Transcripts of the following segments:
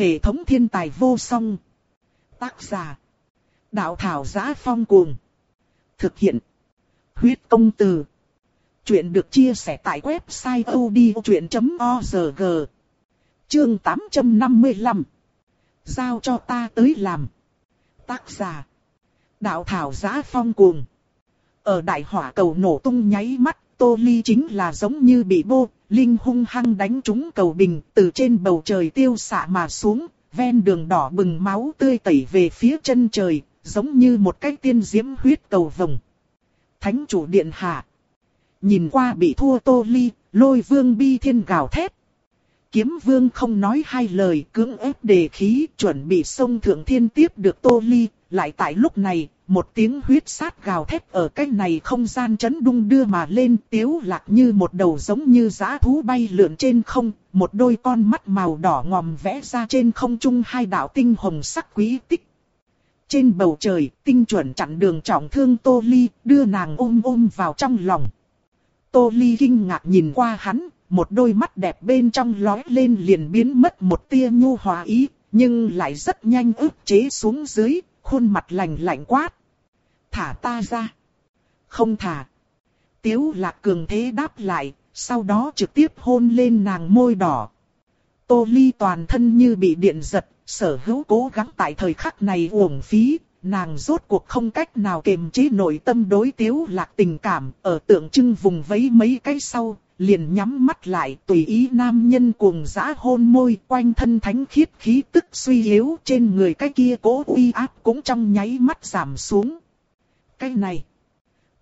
Hệ thống thiên tài vô song. Tác giả. Đạo thảo giá phong cuồng. Thực hiện. Huyết công từ. Chuyện được chia sẻ tại website odchuyện.org. Chương 855. Giao cho ta tới làm. Tác giả. Đạo thảo giá phong cuồng. Ở đại hỏa cầu nổ tung nháy mắt, Tô Ly chính là giống như bị bô, Linh hung hăng đánh trúng cầu bình, từ trên bầu trời tiêu xạ mà xuống, ven đường đỏ bừng máu tươi tẩy về phía chân trời, giống như một cái tiên diễm huyết cầu vồng. Thánh chủ điện hạ. Nhìn qua bị thua Tô Ly, lôi vương bi thiên gào thét. Kiếm vương không nói hai lời cưỡng ép đề khí chuẩn bị sông thượng thiên tiếp được Tô Ly, lại tại lúc này, một tiếng huyết sát gào thét ở cái này không gian chấn đung đưa mà lên tiếu lạc như một đầu giống như giã thú bay lượn trên không, một đôi con mắt màu đỏ ngòm vẽ ra trên không trung hai đạo tinh hồng sắc quý tích. Trên bầu trời, tinh chuẩn chặn đường trọng thương Tô Ly, đưa nàng ôm ôm vào trong lòng. Tô Ly kinh ngạc nhìn qua hắn, một đôi mắt đẹp bên trong lói lên liền biến mất một tia nhu hòa ý, nhưng lại rất nhanh ức chế xuống dưới, khuôn mặt lạnh lạnh quát. Thả ta ra. Không thả. Tiếu lạc cường thế đáp lại, sau đó trực tiếp hôn lên nàng môi đỏ. Tô ly toàn thân như bị điện giật, sở hữu cố gắng tại thời khắc này uổng phí, nàng rốt cuộc không cách nào kiềm chế nội tâm đối tiếu lạc tình cảm, ở tượng trưng vùng vấy mấy cái sau, liền nhắm mắt lại tùy ý nam nhân cuồng dã hôn môi quanh thân thánh khiết khí tức suy yếu trên người cái kia cố uy áp cũng trong nháy mắt giảm xuống. Cái này,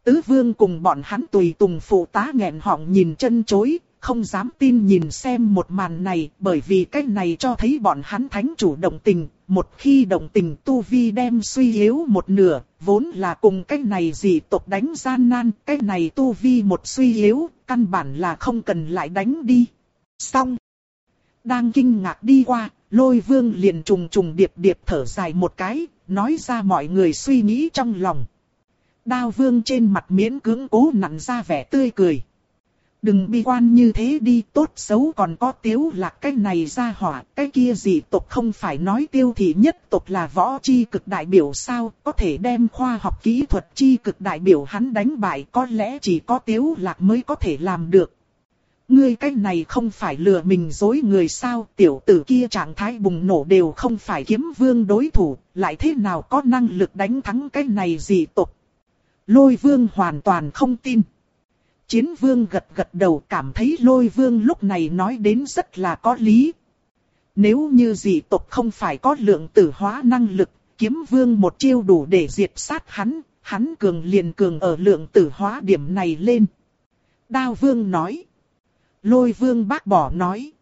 tứ vương cùng bọn hắn tùy tùng phụ tá nghẹn họng nhìn chân chối, không dám tin nhìn xem một màn này bởi vì cái này cho thấy bọn hắn thánh chủ động tình, một khi động tình tu vi đem suy yếu một nửa, vốn là cùng cái này gì tộc đánh gian nan, cái này tu vi một suy yếu, căn bản là không cần lại đánh đi. Xong. Đang kinh ngạc đi qua, lôi vương liền trùng trùng điệp điệp thở dài một cái, nói ra mọi người suy nghĩ trong lòng. Đao vương trên mặt miễn cưỡng cố nặn ra vẻ tươi cười. Đừng bi quan như thế đi, tốt xấu còn có tiếu lạc cái này ra hỏa, cái kia gì tộc không phải nói tiêu thì nhất tộc là võ chi cực đại biểu sao, có thể đem khoa học kỹ thuật chi cực đại biểu hắn đánh bại có lẽ chỉ có tiếu lạc mới có thể làm được. Ngươi cái này không phải lừa mình dối người sao, tiểu tử kia trạng thái bùng nổ đều không phải kiếm vương đối thủ, lại thế nào có năng lực đánh thắng cái này gì tộc. Lôi vương hoàn toàn không tin. Chiến vương gật gật đầu cảm thấy lôi vương lúc này nói đến rất là có lý. Nếu như dị tộc không phải có lượng tử hóa năng lực, kiếm vương một chiêu đủ để diệt sát hắn, hắn cường liền cường ở lượng tử hóa điểm này lên. Đao vương nói. Lôi vương bác bỏ nói.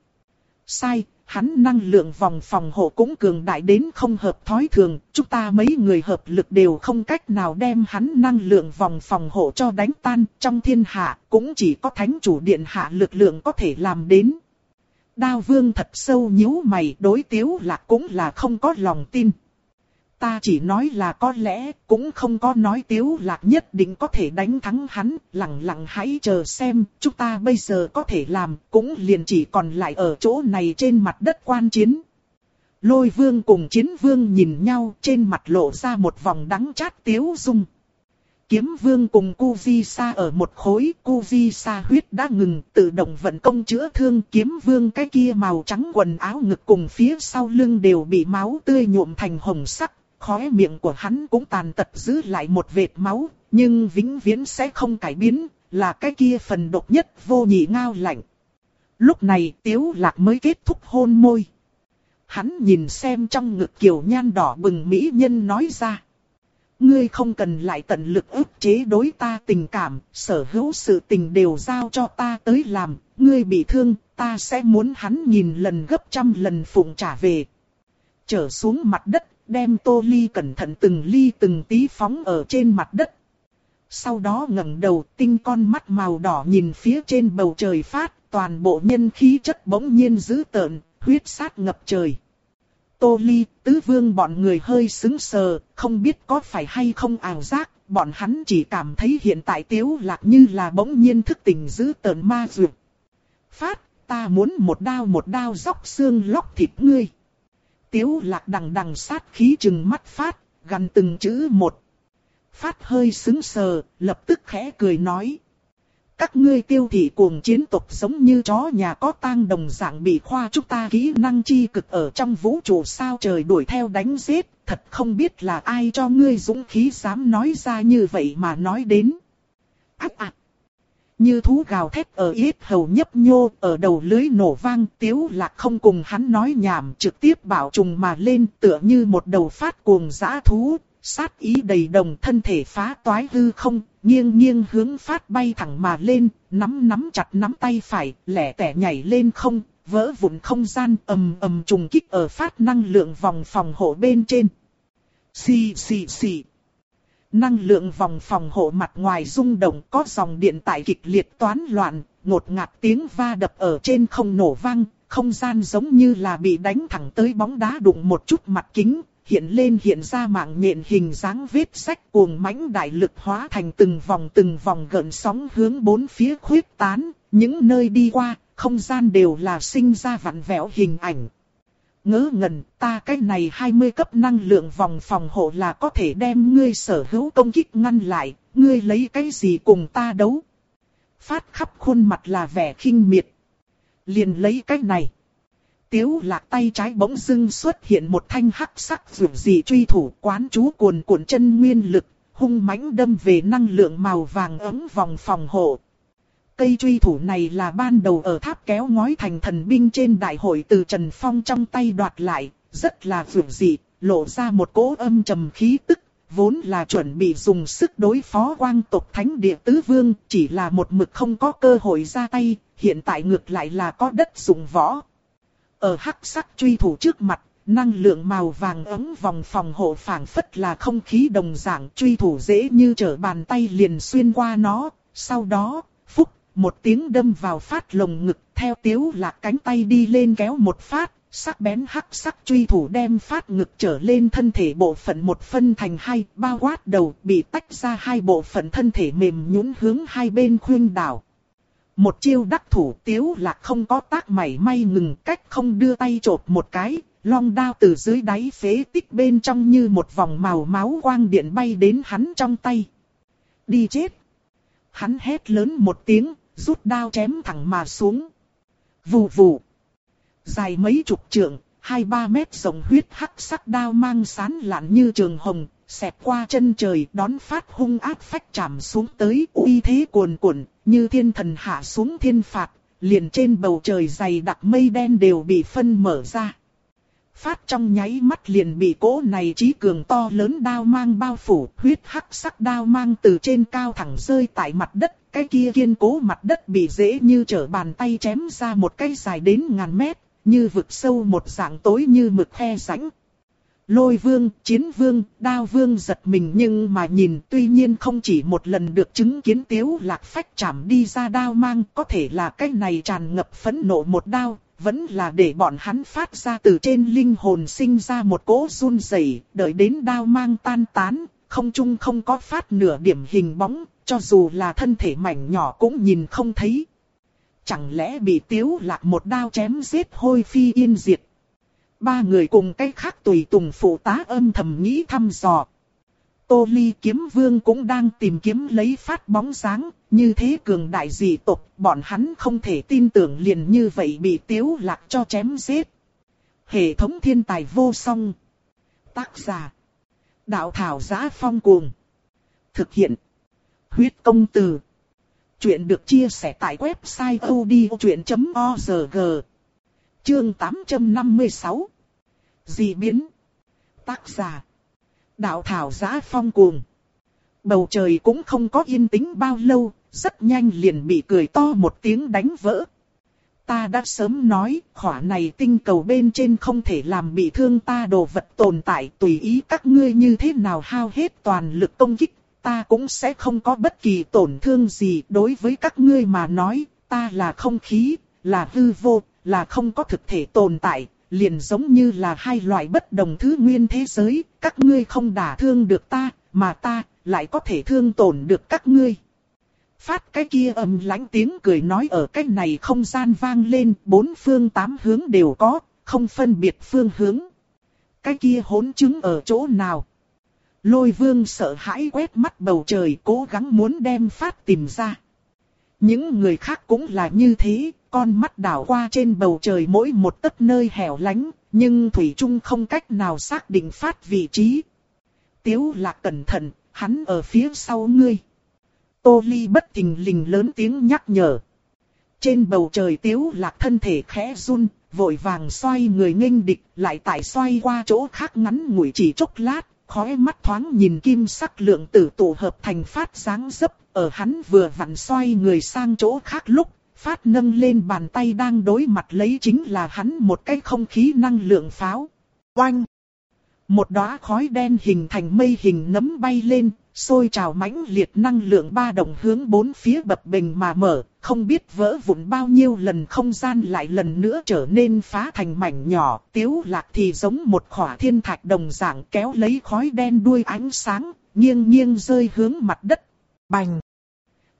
Sai, hắn năng lượng vòng phòng hộ cũng cường đại đến không hợp thói thường, chúng ta mấy người hợp lực đều không cách nào đem hắn năng lượng vòng phòng hộ cho đánh tan, trong thiên hạ cũng chỉ có thánh chủ điện hạ lực lượng có thể làm đến. Đao vương thật sâu nhíu mày đối tiếu là cũng là không có lòng tin. Ta chỉ nói là có lẽ, cũng không có nói tiếu lạc nhất định có thể đánh thắng hắn, lặng lặng hãy chờ xem, chúng ta bây giờ có thể làm, cũng liền chỉ còn lại ở chỗ này trên mặt đất quan chiến. Lôi vương cùng chiến vương nhìn nhau trên mặt lộ ra một vòng đắng chát tiếu dung. Kiếm vương cùng cu vi sa ở một khối, cu vi sa huyết đã ngừng, tự động vận công chữa thương. Kiếm vương cái kia màu trắng quần áo ngực cùng phía sau lưng đều bị máu tươi nhuộm thành hồng sắc, khóe miệng của hắn cũng tàn tật giữ lại một vệt máu, nhưng vĩnh viễn sẽ không cải biến, là cái kia phần độc nhất vô nhị ngao lạnh. Lúc này tiếu lạc mới kết thúc hôn môi. Hắn nhìn xem trong ngực kiều nhan đỏ bừng mỹ nhân nói ra. Ngươi không cần lại tận lực ức chế đối ta tình cảm, sở hữu sự tình đều giao cho ta tới làm, ngươi bị thương, ta sẽ muốn hắn nhìn lần gấp trăm lần phụng trả về. Trở xuống mặt đất, đem tô ly cẩn thận từng ly từng tí phóng ở trên mặt đất. Sau đó ngẩng đầu tinh con mắt màu đỏ nhìn phía trên bầu trời phát, toàn bộ nhân khí chất bỗng nhiên dữ tợn, huyết sát ngập trời. Tô ly, tứ vương bọn người hơi sững sờ, không biết có phải hay không ảo giác, bọn hắn chỉ cảm thấy hiện tại tiếu lạc như là bỗng nhiên thức tỉnh dữ tợn ma dược. Phát, ta muốn một đao một đao dóc xương lóc thịt ngươi. Tiếu lạc đằng đằng sát khí chừng mắt phát, gần từng chữ một. Phát hơi sững sờ, lập tức khẽ cười nói. Các ngươi tiêu thị cuồng chiến tộc giống như chó nhà có tang đồng dạng bị khoa chúng ta kỹ năng chi cực ở trong vũ trụ sao trời đuổi theo đánh giết, thật không biết là ai cho ngươi dũng khí dám nói ra như vậy mà nói đến. Ác ạc! Như thú gào thét ở yết hầu nhấp nhô, ở đầu lưới nổ vang, tiếu lạc không cùng hắn nói nhảm, trực tiếp bảo trùng mà lên tựa như một đầu phát cuồng dã thú, sát ý đầy đồng thân thể phá toái hư không, nghiêng nghiêng hướng phát bay thẳng mà lên, nắm nắm chặt nắm tay phải, lẻ tẻ nhảy lên không, vỡ vụn không gian ầm ầm trùng kích ở phát năng lượng vòng phòng hộ bên trên. Xì xì xì. Năng lượng vòng phòng hộ mặt ngoài rung động có dòng điện tại kịch liệt toán loạn, ngột ngạt tiếng va đập ở trên không nổ vang, không gian giống như là bị đánh thẳng tới bóng đá đụng một chút mặt kính, hiện lên hiện ra mạng nhện hình dáng vết sách cuồng mãnh đại lực hóa thành từng vòng từng vòng gợn sóng hướng bốn phía khuyết tán, những nơi đi qua, không gian đều là sinh ra vặn vẹo hình ảnh. Ngớ ngẩn, ta cái này 20 cấp năng lượng vòng phòng hộ là có thể đem ngươi sở hữu công kích ngăn lại, ngươi lấy cái gì cùng ta đấu. Phát khắp khuôn mặt là vẻ khinh miệt. Liền lấy cái này. Tiếu lạc tay trái bỗng dưng xuất hiện một thanh hắc sắc dù gì truy thủ quán chú cuồn cuộn chân nguyên lực, hung mãnh đâm về năng lượng màu vàng ấm vòng phòng hộ. Cây truy thủ này là ban đầu ở tháp kéo ngói thành thần binh trên đại hội từ Trần Phong trong tay đoạt lại, rất là vượt dị, lộ ra một cỗ âm trầm khí tức, vốn là chuẩn bị dùng sức đối phó quang tộc thánh địa tứ vương, chỉ là một mực không có cơ hội ra tay, hiện tại ngược lại là có đất dùng võ. Ở hắc sắc truy thủ trước mặt, năng lượng màu vàng ấm vòng phòng hộ phảng phất là không khí đồng dạng truy thủ dễ như trở bàn tay liền xuyên qua nó, sau đó, phúc, một tiếng đâm vào phát lồng ngực theo tiếu lạc cánh tay đi lên kéo một phát, sắc bén hắc sắc truy thủ đem phát ngực trở lên thân thể bộ phận một phân thành hai, bao quát đầu bị tách ra hai bộ phận thân thể mềm nhũn hướng hai bên khuyên đảo. Một chiêu đắc thủ tiếu lạc không có tác mảy may ngừng cách không đưa tay chộp một cái, long đao từ dưới đáy phế tích bên trong như một vòng màu máu quang điện bay đến hắn trong tay. Đi chết! Hắn hét lớn một tiếng, rút đao chém thẳng mà xuống. Vù vù! Dài mấy chục trượng, hai ba mét rồng huyết hắc sắc đao mang sán lạn như trường hồng, xẹt qua chân trời đón phát hung ác phách chạm xuống tới uy thế cuồn cuộn, như thiên thần hạ xuống thiên phạt, liền trên bầu trời dày đặc mây đen đều bị phân mở ra. Phát trong nháy mắt liền bị cỗ này trí cường to lớn đao mang bao phủ, huyết hắc sắc đao mang từ trên cao thẳng rơi tại mặt đất, cái kia kiên cố mặt đất bị dễ như trở bàn tay chém ra một cái dài đến ngàn mét, như vực sâu một dạng tối như mực khe rãnh. Lôi vương, chiến vương, đao vương giật mình nhưng mà nhìn tuy nhiên không chỉ một lần được chứng kiến tiếu lạc phách chạm đi ra đao mang có thể là cái này tràn ngập phẫn nộ một đao, vẫn là để bọn hắn phát ra từ trên linh hồn sinh ra một cỗ run rẩy, đợi đến đao mang tan tán, không chung không có phát nửa điểm hình bóng, cho dù là thân thể mảnh nhỏ cũng nhìn không thấy. Chẳng lẽ bị tiếu lạc một đao chém giết hôi phi yên diệt Ba người cùng cách khác tùy tùng phụ tá âm thầm nghĩ thăm dò. Tô Ly kiếm vương cũng đang tìm kiếm lấy phát bóng sáng, như thế cường đại dị tộc, bọn hắn không thể tin tưởng liền như vậy bị tiếu lạc cho chém giết. Hệ thống thiên tài vô song. Tác giả. Đạo thảo giá phong cuồng. Thực hiện. Huyết công từ. Chuyện được chia sẻ tại website odchuyện.org. Chương 856 Dị biến Tác giả Đạo thảo giá phong cuồng Bầu trời cũng không có yên tĩnh bao lâu, rất nhanh liền bị cười to một tiếng đánh vỡ. Ta đã sớm nói, khỏa này tinh cầu bên trên không thể làm bị thương ta đồ vật tồn tại tùy ý các ngươi như thế nào hao hết toàn lực công kích, ta cũng sẽ không có bất kỳ tổn thương gì đối với các ngươi mà nói, ta là không khí, là hư vô, là không có thực thể tồn tại, liền giống như là hai loại bất đồng thứ nguyên thế giới, các ngươi không đả thương được ta, mà ta lại có thể thương tổn được các ngươi. Phát cái kia ầm lãnh tiếng cười nói ở cái này không gian vang lên, bốn phương tám hướng đều có, không phân biệt phương hướng. cái kia hỗn chứng ở chỗ nào? Lôi vương sợ hãi quét mắt bầu trời cố gắng muốn đem phát tìm ra. Những người khác cũng là như thế, con mắt đảo qua trên bầu trời mỗi một tấc nơi hẻo lánh, nhưng Thủy Trung không cách nào xác định phát vị trí. Tiếu lạc cẩn thận, hắn ở phía sau ngươi. Tô Ly bất tình lình lớn tiếng nhắc nhở. Trên bầu trời tiếu lạc thân thể khẽ run, vội vàng xoay người nghênh địch, lại tại xoay qua chỗ khác ngắn ngủi chỉ chốc lát, khói mắt thoáng nhìn kim sắc lượng tử tụ hợp thành phát dáng dấp, ở hắn vừa vặn xoay người sang chỗ khác lúc, phát nâng lên bàn tay đang đối mặt lấy chính là hắn một cái không khí năng lượng pháo. Oanh! Một đóa khói đen hình thành mây hình nấm bay lên, sôi trào mãnh liệt năng lượng ba đồng hướng bốn phía bập bình mà mở, không biết vỡ vụn bao nhiêu lần không gian lại lần nữa trở nên phá thành mảnh nhỏ, tiếu lạc thì giống một khỏa thiên thạch đồng dạng kéo lấy khói đen đuôi ánh sáng, nghiêng nghiêng rơi hướng mặt đất. Bành!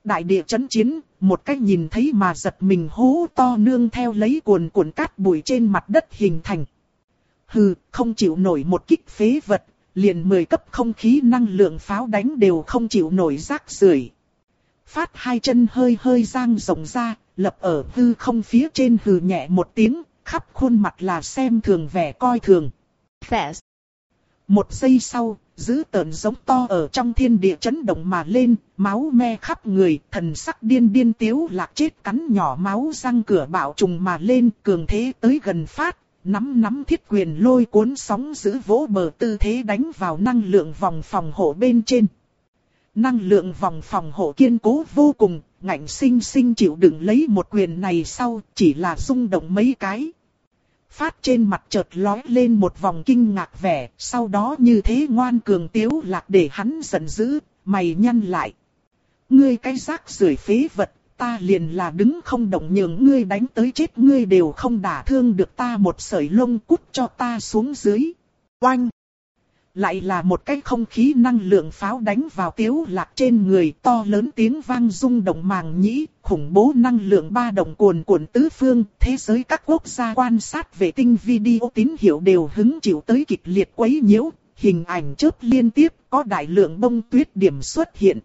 Đại địa chấn chiến, một cách nhìn thấy mà giật mình hú to nương theo lấy cuồn cuộn cát bụi trên mặt đất hình thành. Hừ, không chịu nổi một kích phế vật, liền 10 cấp không khí năng lượng pháo đánh đều không chịu nổi rác rưởi. Phát hai chân hơi hơi giang rộng ra, lập ở hư không phía trên hừ nhẹ một tiếng, khắp khuôn mặt là xem thường vẻ coi thường. Fast. Một giây sau, giữ tợn giống to ở trong thiên địa chấn động mà lên, máu me khắp người, thần sắc điên điên tiếu lạc chết cắn nhỏ máu răng cửa bạo trùng mà lên, cường thế tới gần phát, nắm nắm thiết quyền lôi cuốn sóng giữ vỗ bờ tư thế đánh vào năng lượng vòng phòng hộ bên trên. Năng lượng vòng phòng hộ kiên cố vô cùng, ngạnh sinh sinh chịu đựng lấy một quyền này sau, chỉ là rung động mấy cái. Phát trên mặt chợt lói lên một vòng kinh ngạc vẻ, sau đó như thế ngoan cường tiếu lạc để hắn giận dữ, mày nhăn lại. Ngươi cái rác rưởi phế vật, ta liền là đứng không động nhường ngươi đánh tới chết ngươi đều không đả thương được ta một sợi lông cút cho ta xuống dưới. Oanh! Lại là một cái không khí năng lượng pháo đánh vào tiếu lạc trên người to lớn tiếng vang rung động màng nhĩ, khủng bố năng lượng ba động cuồn cuộn tứ phương, thế giới các quốc gia quan sát vệ tinh video tín hiệu đều hứng chịu tới kịch liệt quấy nhiễu, hình ảnh chớp liên tiếp, có đại lượng bông tuyết điểm xuất hiện.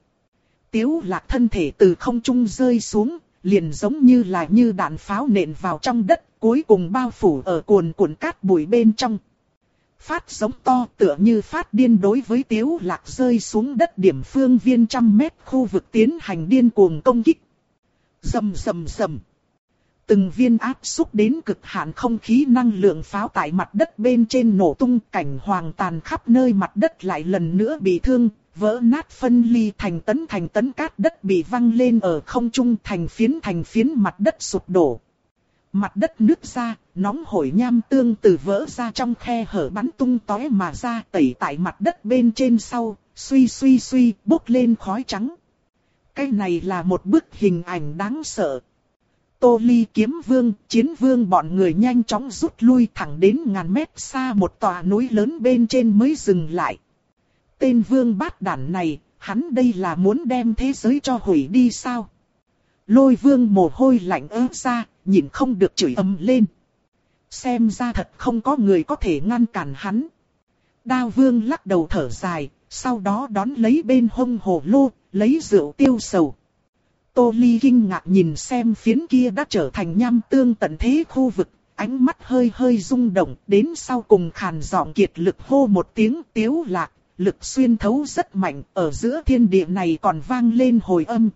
Tiếu lạc thân thể từ không trung rơi xuống, liền giống như là như đạn pháo nện vào trong đất, cuối cùng bao phủ ở cuồn cuộn cát bụi bên trong. Phát giống to tựa như phát điên đối với tiếu lạc rơi xuống đất điểm phương viên trăm mét khu vực tiến hành điên cuồng công kích. Dầm dầm dầm. Từng viên áp xúc đến cực hạn không khí năng lượng pháo tại mặt đất bên trên nổ tung cảnh hoàng tàn khắp nơi mặt đất lại lần nữa bị thương, vỡ nát phân ly thành tấn thành tấn cát đất bị văng lên ở không trung thành phiến thành phiến mặt đất sụp đổ. Mặt đất nứt ra, nóng hổi nham tương từ vỡ ra trong khe hở bắn tung tóe mà ra tẩy tại mặt đất bên trên sau, suy suy suy, bốc lên khói trắng. Cái này là một bức hình ảnh đáng sợ. Tô Ly kiếm vương, chiến vương bọn người nhanh chóng rút lui thẳng đến ngàn mét xa một tòa núi lớn bên trên mới dừng lại. Tên vương bát đản này, hắn đây là muốn đem thế giới cho hủy đi sao? Lôi vương mồ hôi lạnh ớ ra, nhìn không được chửi ầm lên. Xem ra thật không có người có thể ngăn cản hắn. Đao vương lắc đầu thở dài, sau đó đón lấy bên hông hồ lô, lấy rượu tiêu sầu. Tô Ly kinh ngạc nhìn xem phiến kia đã trở thành nham tương tận thế khu vực, ánh mắt hơi hơi rung động, đến sau cùng khàn giọng kiệt lực hô một tiếng tiếu lạc, lực xuyên thấu rất mạnh, ở giữa thiên địa này còn vang lên hồi âm.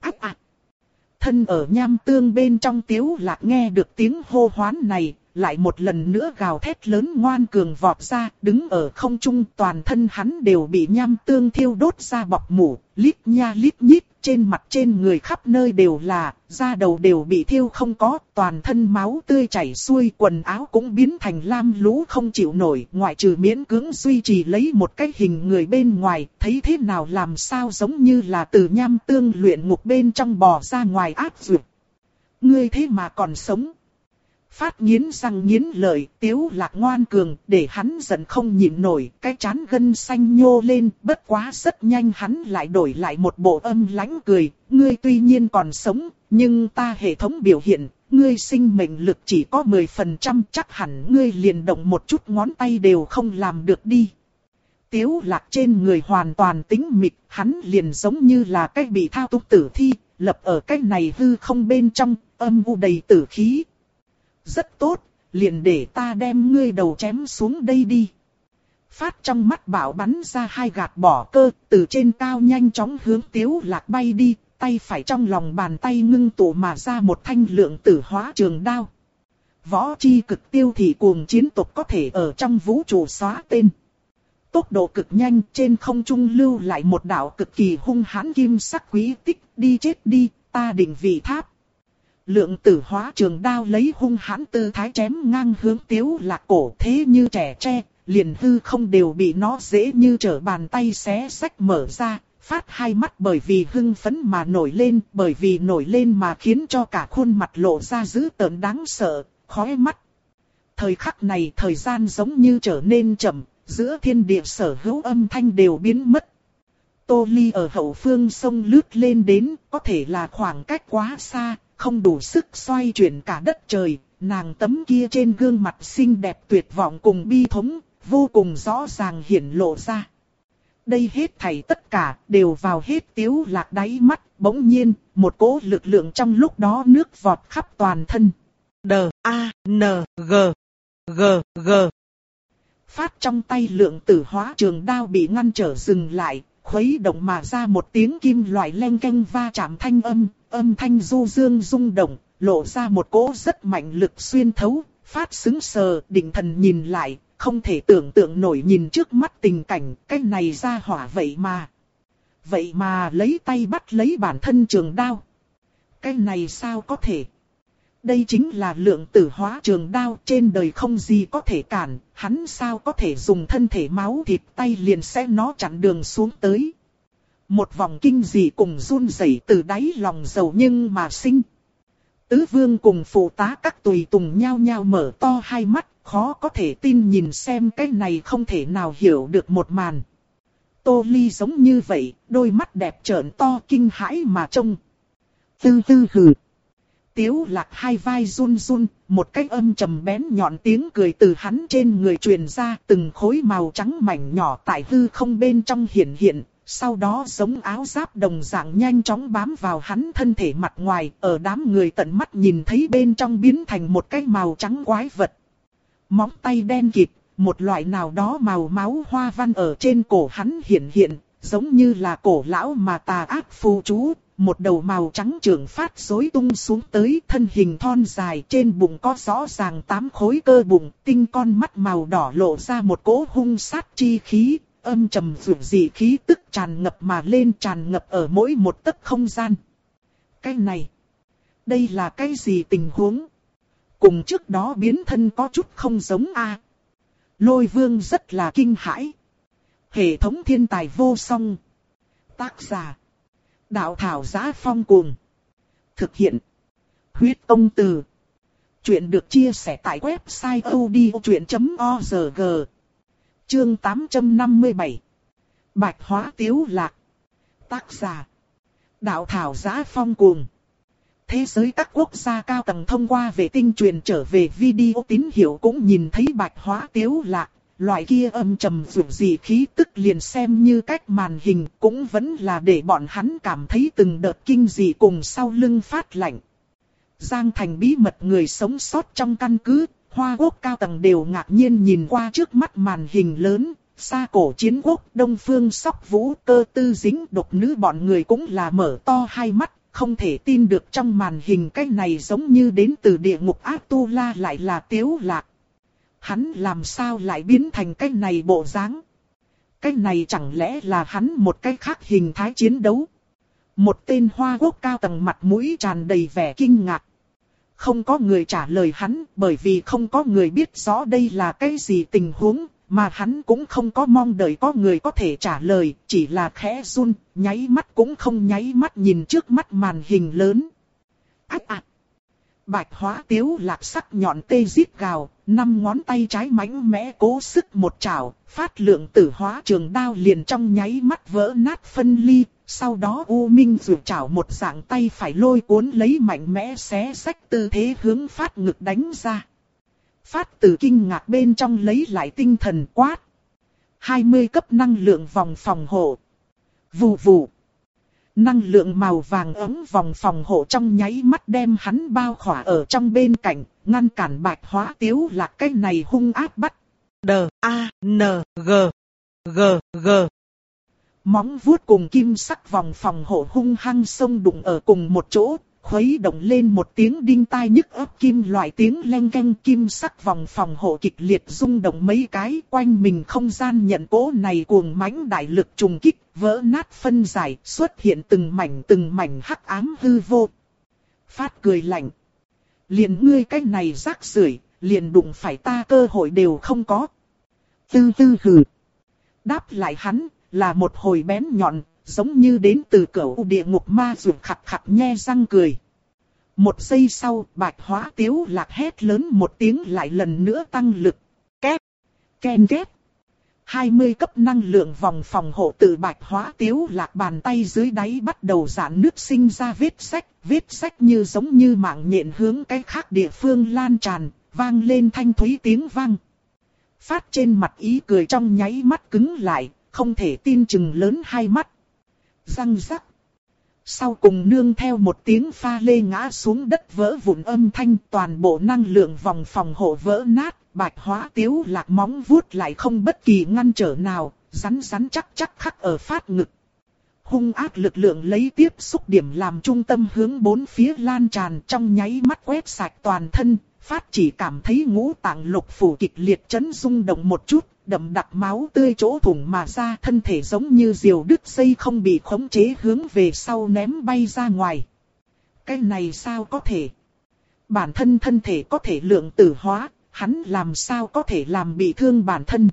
Ác ạc! Thân ở nham tương bên trong tiếu lạc nghe được tiếng hô hoán này, lại một lần nữa gào thét lớn ngoan cường vọt ra, đứng ở không trung toàn thân hắn đều bị nham tương thiêu đốt ra bọc mủ, lít nha lít nhít, trên mặt trên người khắp nơi đều là, da đầu đều bị thiêu không có, toàn thân máu tươi chảy xuôi, quần áo cũng biến thành lam lũ không chịu nổi, ngoại trừ miễn cưỡng duy trì lấy một cái hình người bên ngoài, thấy thế nào làm sao giống như là từ nham tương luyện ngục bên trong bò ra ngoài áp dược. Ngươi thế mà còn sống. Phát nghiến răng nghiến lợi, tiếu lạc ngoan cường, để hắn giận không nhịn nổi, cái chán gân xanh nhô lên, bất quá rất nhanh hắn lại đổi lại một bộ âm lãnh cười, ngươi tuy nhiên còn sống, nhưng ta hệ thống biểu hiện, ngươi sinh mệnh lực chỉ có 10% chắc hẳn ngươi liền động một chút ngón tay đều không làm được đi. Tiếu lạc trên người hoàn toàn tính mịt, hắn liền giống như là cái bị thao túng tử thi, lập ở cái này hư không bên trong, âm u đầy tử khí. Rất tốt, liền để ta đem ngươi đầu chém xuống đây đi. Phát trong mắt bảo bắn ra hai gạt bỏ cơ, từ trên cao nhanh chóng hướng tiếu lạc bay đi, tay phải trong lòng bàn tay ngưng tụ mà ra một thanh lượng tử hóa trường đao. Võ chi cực tiêu thì cuồng chiến tộc có thể ở trong vũ trụ xóa tên. Tốc độ cực nhanh trên không trung lưu lại một đạo cực kỳ hung hãn kim sắc quý tích đi chết đi, ta định vị tháp. Lượng tử hóa trường đao lấy hung hãn tư thái chém ngang hướng tiếu lạc cổ thế như trẻ tre, liền hư không đều bị nó dễ như trở bàn tay xé sách mở ra, phát hai mắt bởi vì hưng phấn mà nổi lên, bởi vì nổi lên mà khiến cho cả khuôn mặt lộ ra dữ tợn đáng sợ, khói mắt. Thời khắc này thời gian giống như trở nên chậm, giữa thiên địa sở hữu âm thanh đều biến mất. Tô Ly ở hậu phương sông lướt lên đến, có thể là khoảng cách quá xa, không đủ sức xoay chuyển cả đất trời, nàng tấm kia trên gương mặt xinh đẹp tuyệt vọng cùng bi thống, vô cùng rõ ràng hiển lộ ra. Đây hết thảy tất cả đều vào hết tiếu lạc đáy mắt, bỗng nhiên, một cỗ lực lượng trong lúc đó nước vọt khắp toàn thân. D, A, N, G, G, G. Phát trong tay lượng tử hóa trường đao bị ngăn trở dừng lại, khuấy động mà ra một tiếng kim loại len canh va chạm thanh âm, âm thanh du dương rung động, lộ ra một cỗ rất mạnh lực xuyên thấu, phát xứng sờ, định thần nhìn lại, không thể tưởng tượng nổi nhìn trước mắt tình cảnh, cái này ra hỏa vậy mà. Vậy mà lấy tay bắt lấy bản thân trường đao. Cái này sao có thể? Đây chính là lượng tử hóa trường đao trên đời không gì có thể cản, hắn sao có thể dùng thân thể máu thịt tay liền sẽ nó chặn đường xuống tới. Một vòng kinh dị cùng run rẩy từ đáy lòng giàu nhưng mà sinh. Tứ vương cùng phụ tá các tùy tùng nhau nhau mở to hai mắt, khó có thể tin nhìn xem cái này không thể nào hiểu được một màn. Tô Ly giống như vậy, đôi mắt đẹp trợn to kinh hãi mà trông. Tư tư hừ. Tiếu lạc hai vai run run, một cái âm trầm bén nhọn tiếng cười từ hắn trên người truyền ra từng khối màu trắng mảnh nhỏ tại hư không bên trong hiện hiện, sau đó giống áo giáp đồng dạng nhanh chóng bám vào hắn thân thể mặt ngoài, ở đám người tận mắt nhìn thấy bên trong biến thành một cái màu trắng quái vật. Móng tay đen kịt, một loại nào đó màu máu hoa văn ở trên cổ hắn hiện hiện, giống như là cổ lão mà tà ác phù chú, một đầu màu trắng trường phát rối tung xuống tới thân hình thon dài trên bụng có rõ ràng tám khối cơ bụng, tinh con mắt màu đỏ lộ ra một cỗ hung sát chi khí, âm trầm vượt dị khí tức tràn ngập mà lên tràn ngập ở mỗi một tấc không gian. Cái này, đây là cái gì tình huống? Cùng trước đó biến thân có chút không giống a. Lôi vương rất là kinh hãi. Hệ thống thiên tài vô song. Tác giả. Đạo thảo giá phong cuồng. Thực hiện. Huyết công từ. Chuyện được chia sẻ tại website odchuyện.org. Chương 857. Bạch hóa tiếu lạc. Tác giả. Đạo thảo giá phong cuồng. Thế giới các quốc gia cao tầng thông qua vệ tinh truyền trở về video tín hiệu cũng nhìn thấy bạch hóa tiếu lạc. Loại kia âm trầm dù gì khí tức liền xem như cách màn hình cũng vẫn là để bọn hắn cảm thấy từng đợt kinh dị cùng sau lưng phát lạnh. Giang thành bí mật người sống sót trong căn cứ, hoa quốc cao tầng đều ngạc nhiên nhìn qua trước mắt màn hình lớn, xa cổ chiến quốc, đông phương sóc vũ, cơ tư dính độc nữ bọn người cũng là mở to hai mắt, không thể tin được trong màn hình cái này giống như đến từ địa ngục ác tu la lại là tiếu lạc. Hắn làm sao lại biến thành cái này bộ dáng? Cái này chẳng lẽ là hắn một cái khác hình thái chiến đấu? Một tên hoa quốc cao tầng mặt mũi tràn đầy vẻ kinh ngạc. Không có người trả lời hắn bởi vì không có người biết rõ đây là cái gì tình huống, mà hắn cũng không có mong đợi có người có thể trả lời, chỉ là khẽ run, nháy mắt cũng không nháy mắt nhìn trước mắt màn hình lớn. Ách ạc! Bạch hóa tiếu lạc sắc nhọn tê giết gào, năm ngón tay trái mảnh mẽ cố sức một chảo, phát lượng tử hóa trường đao liền trong nháy mắt vỡ nát phân ly, sau đó U Minh rượt chảo một dạng tay phải lôi cuốn lấy mạnh mẽ xé sách tư thế hướng phát ngực đánh ra. Phát từ kinh ngạc bên trong lấy lại tinh thần quát. 20 cấp năng lượng vòng phòng hộ. Vù vù. Năng lượng màu vàng ấm vòng phòng hộ trong nháy mắt đem hắn bao khỏa ở trong bên cạnh, ngăn cản bạch hóa tiếu là cái này hung ác bắt. D, A, N, G, G, G. Móng vuốt cùng kim sắc vòng phòng hộ hung hăng sông đụng ở cùng một chỗ, khuấy động lên một tiếng đinh tai nhức ấp kim loại tiếng len canh kim sắc vòng phòng hộ kịch liệt rung động mấy cái quanh mình không gian nhận cố này cuồng mãnh đại lực trùng kích, vỡ nát phân giải, xuất hiện từng mảnh từng mảnh hắc ám hư vô. Phát cười lạnh. Liền ngươi cách này rác rưởi, liền đụng phải ta cơ hội đều không có. Tư tư hừ. Đáp lại hắn, là một hồi bén nhọn, giống như đến từ cửa địa ngục ma rượu khặt khặt nhe răng cười. Một giây sau, bạch hóa tiếu lạc hét lớn một tiếng lại lần nữa tăng lực. Kép, ken két. 20 cấp năng lượng vòng phòng hộ từ bạch hóa tiếu lạc bàn tay dưới đáy bắt đầu giãn nước sinh ra vết sách, vết sách như giống như mạng nhện hướng cái khác địa phương lan tràn, vang lên thanh thúy tiếng vang. Phát trên mặt ý cười trong nháy mắt cứng lại, không thể tin chừng lớn hai mắt răng rắc. Sau cùng nương theo một tiếng pha lê ngã xuống đất vỡ vụn âm thanh toàn bộ năng lượng vòng phòng hộ vỡ nát, bạch hóa tiếu lạc móng vuốt lại không bất kỳ ngăn trở nào, rắn rắn chắc chắc khắc ở phát ngực. Hung ác lực lượng lấy tiếp xúc điểm làm trung tâm hướng bốn phía lan tràn trong nháy mắt quét sạch toàn thân, phát chỉ cảm thấy ngũ tạng lục phủ kịch liệt chấn rung động một chút, đậm đặc máu tươi chỗ thủng mà ra thân thể giống như diều đứt dây không bị khống chế hướng về sau ném bay ra ngoài. Cái này sao có thể? Bản thân thân thể có thể lượng tử hóa, hắn làm sao có thể làm bị thương bản thân?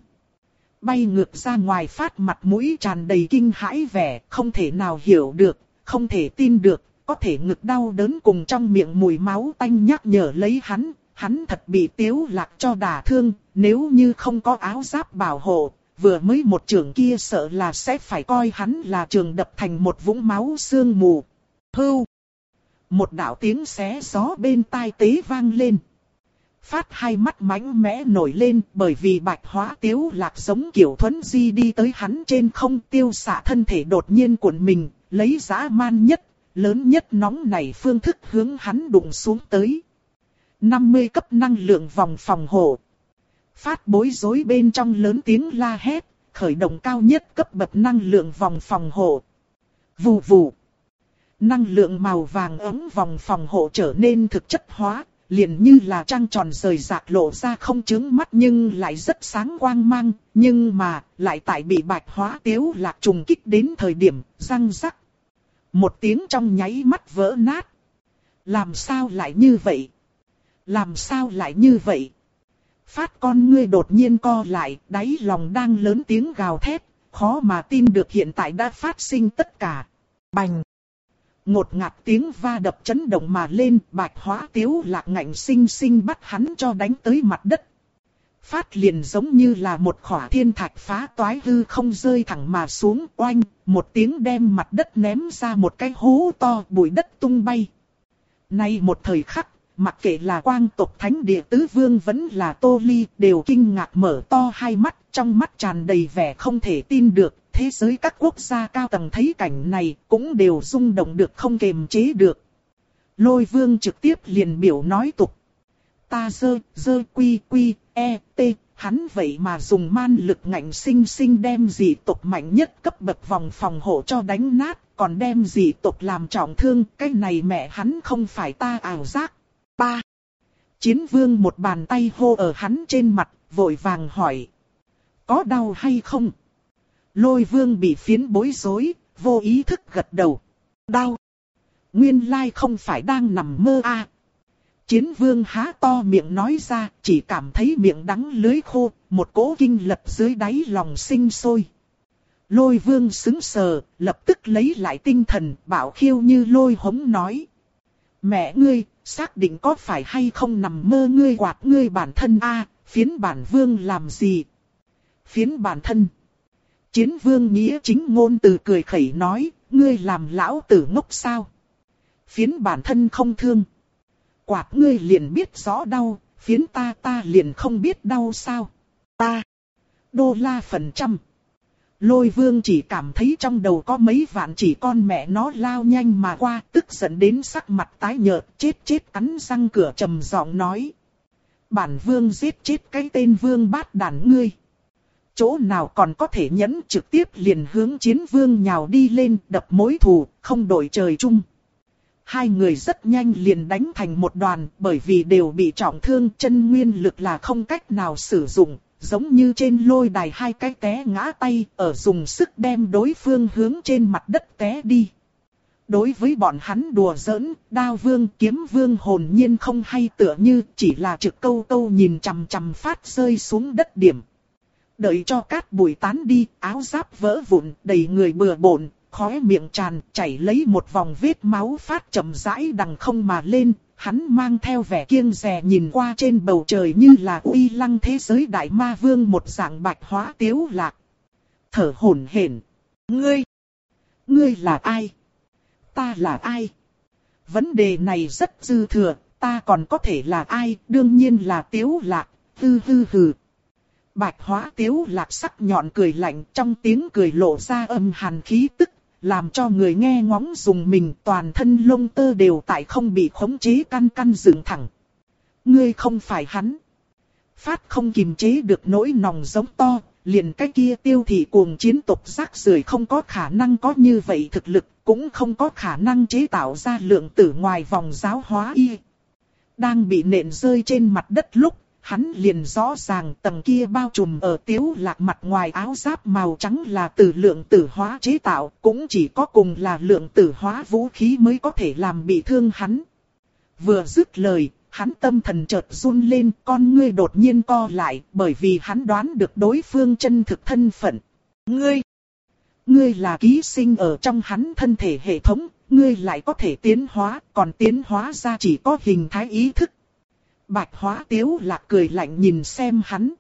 Bay ngược ra ngoài phát mặt mũi tràn đầy kinh hãi vẻ, không thể nào hiểu được, không thể tin được, có thể ngực đau đớn cùng trong miệng mùi máu tanh nhắc nhở lấy hắn, hắn thật bị tiếu lạc cho đả thương, nếu như không có áo giáp bảo hộ, vừa mới một trường kia sợ là sẽ phải coi hắn là trường đập thành một vũng máu sương mù. Hưu! Một đạo tiếng xé gió bên tai tế vang lên. Phát hai mắt mánh mẽ nổi lên bởi vì bạch hóa tiếu lạc giống kiểu thuấn di đi tới hắn trên không tiêu xạ thân thể đột nhiên cuộn mình, lấy giá man nhất, lớn nhất nóng này phương thức hướng hắn đụng xuống tới. 50 cấp năng lượng vòng phòng hộ. Phát bối rối bên trong lớn tiếng la hét, khởi động cao nhất cấp bậc năng lượng vòng phòng hộ. Vù vù. Năng lượng màu vàng ấm vòng phòng hộ trở nên thực chất hóa, liền như là trăng tròn rời rạc lộ ra không chứng mắt nhưng lại rất sáng quang mang, nhưng mà, lại tại bị bạch hóa tiếu lạc trùng kích đến thời điểm, răng rắc. Một tiếng trong nháy mắt vỡ nát. Làm sao lại như vậy? Làm sao lại như vậy? Phát con ngươi đột nhiên co lại, đáy lòng đang lớn tiếng gào thét, khó mà tin được hiện tại đã phát sinh tất cả. Bành! Ngột ngạt tiếng va đập chấn động mà lên, bạch hóa tiếu lạc ngạnh sinh sinh bắt hắn cho đánh tới mặt đất. Phát liền giống như là một khỏa thiên thạch phá toái hư không rơi thẳng mà xuống oanh, một tiếng đem mặt đất ném ra một cái hố to bụi đất tung bay. Nay một thời khắc, Mặc kệ là quang tộc thánh địa tứ vương vẫn là tô ly đều kinh ngạc mở to hai mắt trong mắt tràn đầy vẻ không thể tin được. Thế giới các quốc gia cao tầng thấy cảnh này cũng đều rung động được không kềm chế được. Lôi vương trực tiếp liền biểu nói tục. Ta dơ, dơ quy quy, e, t, hắn vậy mà dùng man lực ngạnh sinh sinh đem dị tộc mạnh nhất cấp bậc vòng phòng hộ cho đánh nát, còn đem dị tộc làm trọng thương, cái này mẹ hắn không phải ta ảo giác, Ba. Chiến vương một bàn tay hô ở hắn trên mặt, vội vàng hỏi. Có đau hay không? Lôi vương bị phiến bối rối, vô ý thức gật đầu. Đau. Nguyên lai không phải đang nằm mơ à. Chiến vương há to miệng nói ra, chỉ cảm thấy miệng đắng lưới khô, một cỗ kinh lập dưới đáy lòng sinh sôi. Lôi vương xứng sờ, lập tức lấy lại tinh thần, bảo khiêu như lôi hống nói. Mẹ ngươi, xác định có phải hay không nằm mơ ngươi quạt ngươi bản thân a phiến bản vương làm gì? Phiến bản thân. Chiến vương nghĩa chính ngôn từ cười khẩy nói, ngươi làm lão tử ngốc sao? Phiến bản thân không thương. Quạt ngươi liền biết rõ đau, phiến ta ta liền không biết đau sao? Ta. Đô la phần trăm. Lôi vương chỉ cảm thấy trong đầu có mấy vạn chỉ con mẹ nó lao nhanh mà qua, tức giận đến sắc mặt tái nhợt, chết chết cắn răng cửa trầm giọng nói. Bản vương giết chết cái tên vương bát đàn ngươi. Chỗ nào còn có thể nhẫn trực tiếp liền hướng chiến vương nhào đi lên đập mối thù, không đổi trời chung. Hai người rất nhanh liền đánh thành một đoàn bởi vì đều bị trọng thương chân nguyên lực là không cách nào sử dụng, giống như trên lôi đài hai cái té ngã tay ở dùng sức đem đối phương hướng trên mặt đất té đi. Đối với bọn hắn đùa giỡn, đao vương kiếm vương hồn nhiên không hay tựa như chỉ là trực câu câu nhìn chằm chằm phát rơi xuống đất điểm. Đợi cho cát bụi tán đi, áo giáp vỡ vụn, đầy người bừa bộn, khóe miệng tràn, chảy lấy một vòng vết máu phát chậm rãi đằng không mà lên, hắn mang theo vẻ kiêng rè nhìn qua trên bầu trời như là uy lăng thế giới đại ma vương một dạng bạch hóa tiếu lạc. Thở hổn hển, ngươi, ngươi là ai? Ta là ai? Vấn đề này rất dư thừa, ta còn có thể là ai? Đương nhiên là tiếu lạc, hư hư hừ. Bạch hóa tiếu lạc sắc nhọn cười lạnh trong tiếng cười lộ ra âm hàn khí tức làm cho người nghe ngóng dùng mình toàn thân lông tơ đều tại không bị khống chế căn căn dựng thẳng. Ngươi không phải hắn. Phát không kiềm chế được nỗi nòng giống to, liền cái kia tiêu thị cuồng chiến tộc rác rưởi không có khả năng có như vậy thực lực, cũng không có khả năng chế tạo ra lượng tử ngoài vòng giáo hóa y. Đang bị nện rơi trên mặt đất lúc, hắn liền rõ ràng tầng kia bao trùm ở tiếu lạc mặt ngoài áo giáp màu trắng là từ lượng tử hóa chế tạo, cũng chỉ có cùng là lượng tử hóa vũ khí mới có thể làm bị thương hắn. Vừa dứt lời, hắn tâm thần chợt run lên, con ngươi đột nhiên co lại, bởi vì hắn đoán được đối phương chân thực thân phận. Ngươi! Ngươi là ký sinh ở trong hắn thân thể hệ thống, ngươi lại có thể tiến hóa, còn tiến hóa ra chỉ có hình thái ý thức Bạch hóa tiếu lạc cười lạnh nhìn xem hắn.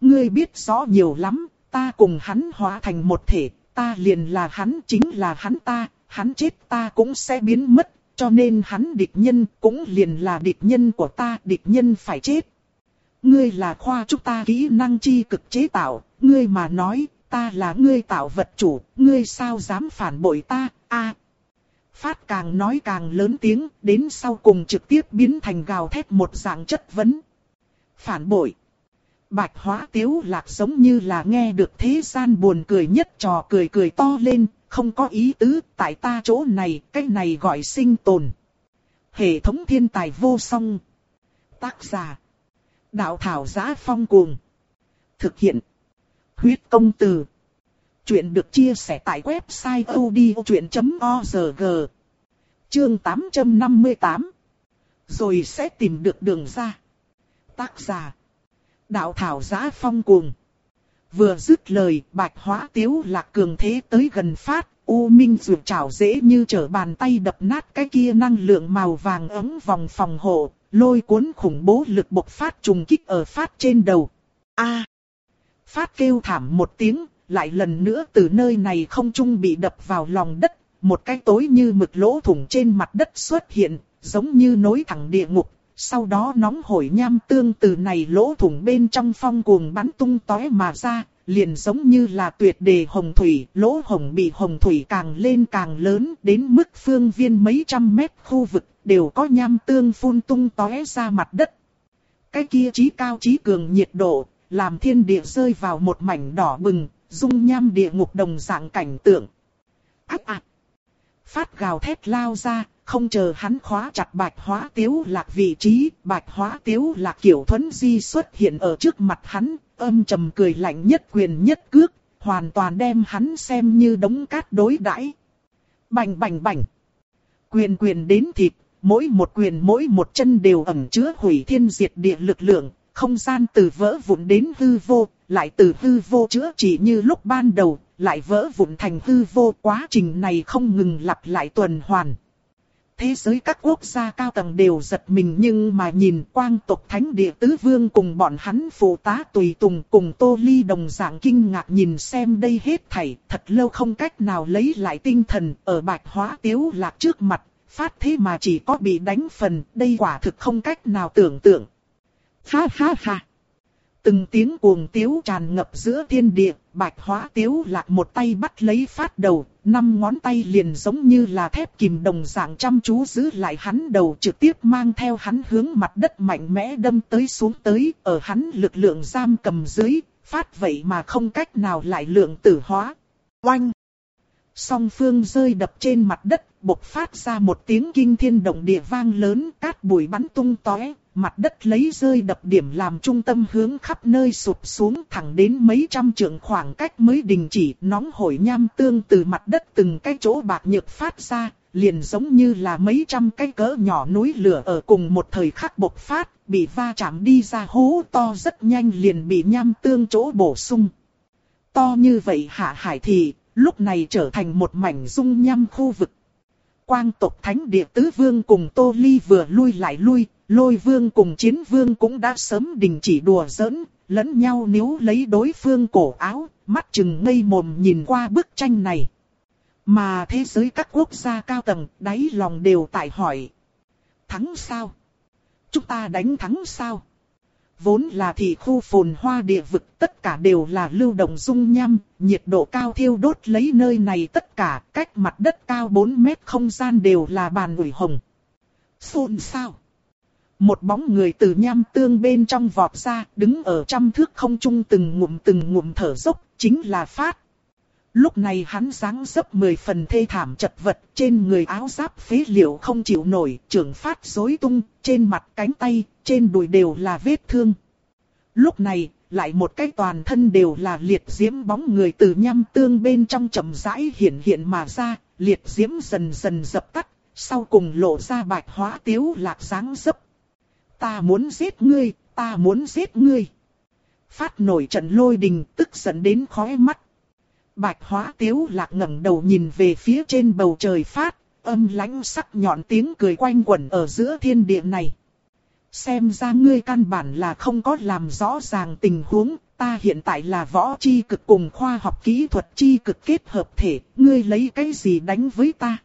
Ngươi biết rõ nhiều lắm, ta cùng hắn hóa thành một thể, ta liền là hắn chính là hắn ta, hắn chết ta cũng sẽ biến mất, cho nên hắn địch nhân cũng liền là địch nhân của ta, địch nhân phải chết. Ngươi là khoa chúng ta kỹ năng chi cực chế tạo, ngươi mà nói, ta là ngươi tạo vật chủ, ngươi sao dám phản bội ta, a Phát càng nói càng lớn tiếng, đến sau cùng trực tiếp biến thành gào thét một dạng chất vấn. Phản bội. Bạch hóa tiếu lạc giống như là nghe được thế gian buồn cười nhất trò cười cười to lên, không có ý tứ, tại ta chỗ này, cái này gọi sinh tồn. Hệ thống thiên tài vô song. Tác giả. Đạo thảo giá phong cuồng. Thực hiện. Huyết công từ. Chuyện được chia sẻ tại website odchuyện.org. Chương 858. Rồi sẽ tìm được đường ra. Tác giả. Đạo thảo giá phong cuồng. Vừa dứt lời, bạch hóa tiếu lạc cường thế tới gần phát, U Minh dù trảo dễ như trở bàn tay đập nát cái kia năng lượng màu vàng ấm vòng phòng hộ, lôi cuốn khủng bố lực bộc phát trùng kích ở phát trên đầu. A! Phát kêu thảm một tiếng, lại lần nữa từ nơi này không trung bị đập vào lòng đất, một cái tối như mực lỗ thủng trên mặt đất xuất hiện, giống như nối thẳng địa ngục. Sau đó nóng hổi nham tương từ này lỗ thủng bên trong phong cuồng bắn tung tóe mà ra, liền giống như là tuyệt đề hồng thủy, lỗ hồng bị hồng thủy càng lên càng lớn đến mức phương viên mấy trăm mét khu vực đều có nham tương phun tung tóe ra mặt đất. Cái kia chí cao chí cường nhiệt độ, làm thiên địa rơi vào một mảnh đỏ bừng, dung nham địa ngục đồng dạng cảnh tượng. Ác ác! Phát gào thét lao ra, không chờ hắn khóa chặt bạch hóa tiếu lạc vị trí, bạch hóa tiếu lạc kiểu thuấn di xuất hiện ở trước mặt hắn, âm trầm cười lạnh nhất quyền nhất cước, hoàn toàn đem hắn xem như đống cát đối đãi. Bành bành bành! Quyền quyền đến thịt, mỗi một quyền mỗi một chân đều ẩn chứa hủy thiên diệt địa lực lượng, không gian từ vỡ vụn đến hư vô, lại từ hư vô chữa trị như lúc ban đầu, lại vỡ vụn thành hư vô quá trình này không ngừng lặp lại tuần hoàn. Thế giới các quốc gia cao tầng đều giật mình nhưng mà nhìn quang tộc thánh địa tứ vương cùng bọn hắn phụ tá tùy tùng cùng tô ly đồng dạng kinh ngạc nhìn xem đây hết thảy thật lâu không cách nào lấy lại tinh thần ở bạch hóa tiếu lạc trước mặt, phát thế mà chỉ có bị đánh phần, đây quả thực không cách nào tưởng tượng. Ha ha ha! Từng tiếng cuồng tiếu tràn ngập giữa thiên địa, bạch hóa tiếu lạc một tay bắt lấy phát đầu, năm ngón tay liền giống như là thép kìm đồng dạng chăm chú giữ lại hắn đầu trực tiếp mang theo hắn hướng mặt đất mạnh mẽ đâm tới xuống tới, ở hắn lực lượng giam cầm dưới, phát vậy mà không cách nào lại lượng tử hóa. Oanh! Song phương rơi đập trên mặt đất, bộc phát ra một tiếng kinh thiên động địa vang lớn, cát bụi bắn tung tóe, mặt đất lấy rơi đập điểm làm trung tâm hướng khắp nơi sụp xuống thẳng đến mấy trăm trượng khoảng cách mới đình chỉ nóng hổi nham tương từ mặt đất từng cái chỗ bạc nhược phát ra, liền giống như là mấy trăm cái cỡ nhỏ núi lửa ở cùng một thời khắc bộc phát, bị va chạm đi ra hố to rất nhanh liền bị nham tương chỗ bổ sung. To như vậy hạ hải thì, lúc này trở thành một mảnh dung nham khu vực. Quang tộc thánh địa tứ vương cùng Tô Ly vừa lui lại lui, lôi vương cùng chiến vương cũng đã sớm đình chỉ đùa giỡn, lẫn nhau níu lấy đối phương cổ áo, mắt chừng ngây mồm nhìn qua bức tranh này. Mà thế giới các quốc gia cao tầng, đáy lòng đều tại hỏi. Thắng sao? Chúng ta đánh thắng sao? Vốn là thị khu phồn hoa địa vực tất cả đều là lưu động dung nham, nhiệt độ cao thiêu đốt lấy nơi này tất cả, cách mặt đất cao 4 mét không gian đều là bàn ủi hồng. Xôn sao? Một bóng người từ nham tương bên trong vọt ra, đứng ở trăm thước không trung từng ngụm từng ngụm thở dốc, chính là Phát. Lúc này hắn dáng dấp mười phần thê thảm chật vật, trên người áo giáp phế liệu không chịu nổi, trưởng Phát rối tung, trên mặt cánh tay, trên đùi đều là vết thương. Lúc này, lại một cái toàn thân đều là liệt diễm bóng người từ nham tương bên trong chậm rãi hiện hiện mà ra, liệt diễm dần dần dập tắt, sau cùng lộ ra bạch hóa tiếu lạc dáng dấp ta muốn giết ngươi, ta muốn giết ngươi. Phát nổi trận lôi đình tức giận đến khói mắt. Bạch hóa tiếu lạc ngẩng đầu nhìn về phía trên bầu trời phát, âm lãnh sắc nhọn tiếng cười quanh quẩn ở giữa thiên địa này. Xem ra ngươi căn bản là không có làm rõ ràng tình huống, ta hiện tại là võ chi cực cùng khoa học kỹ thuật chi cực kết hợp thể, ngươi lấy cái gì đánh với ta?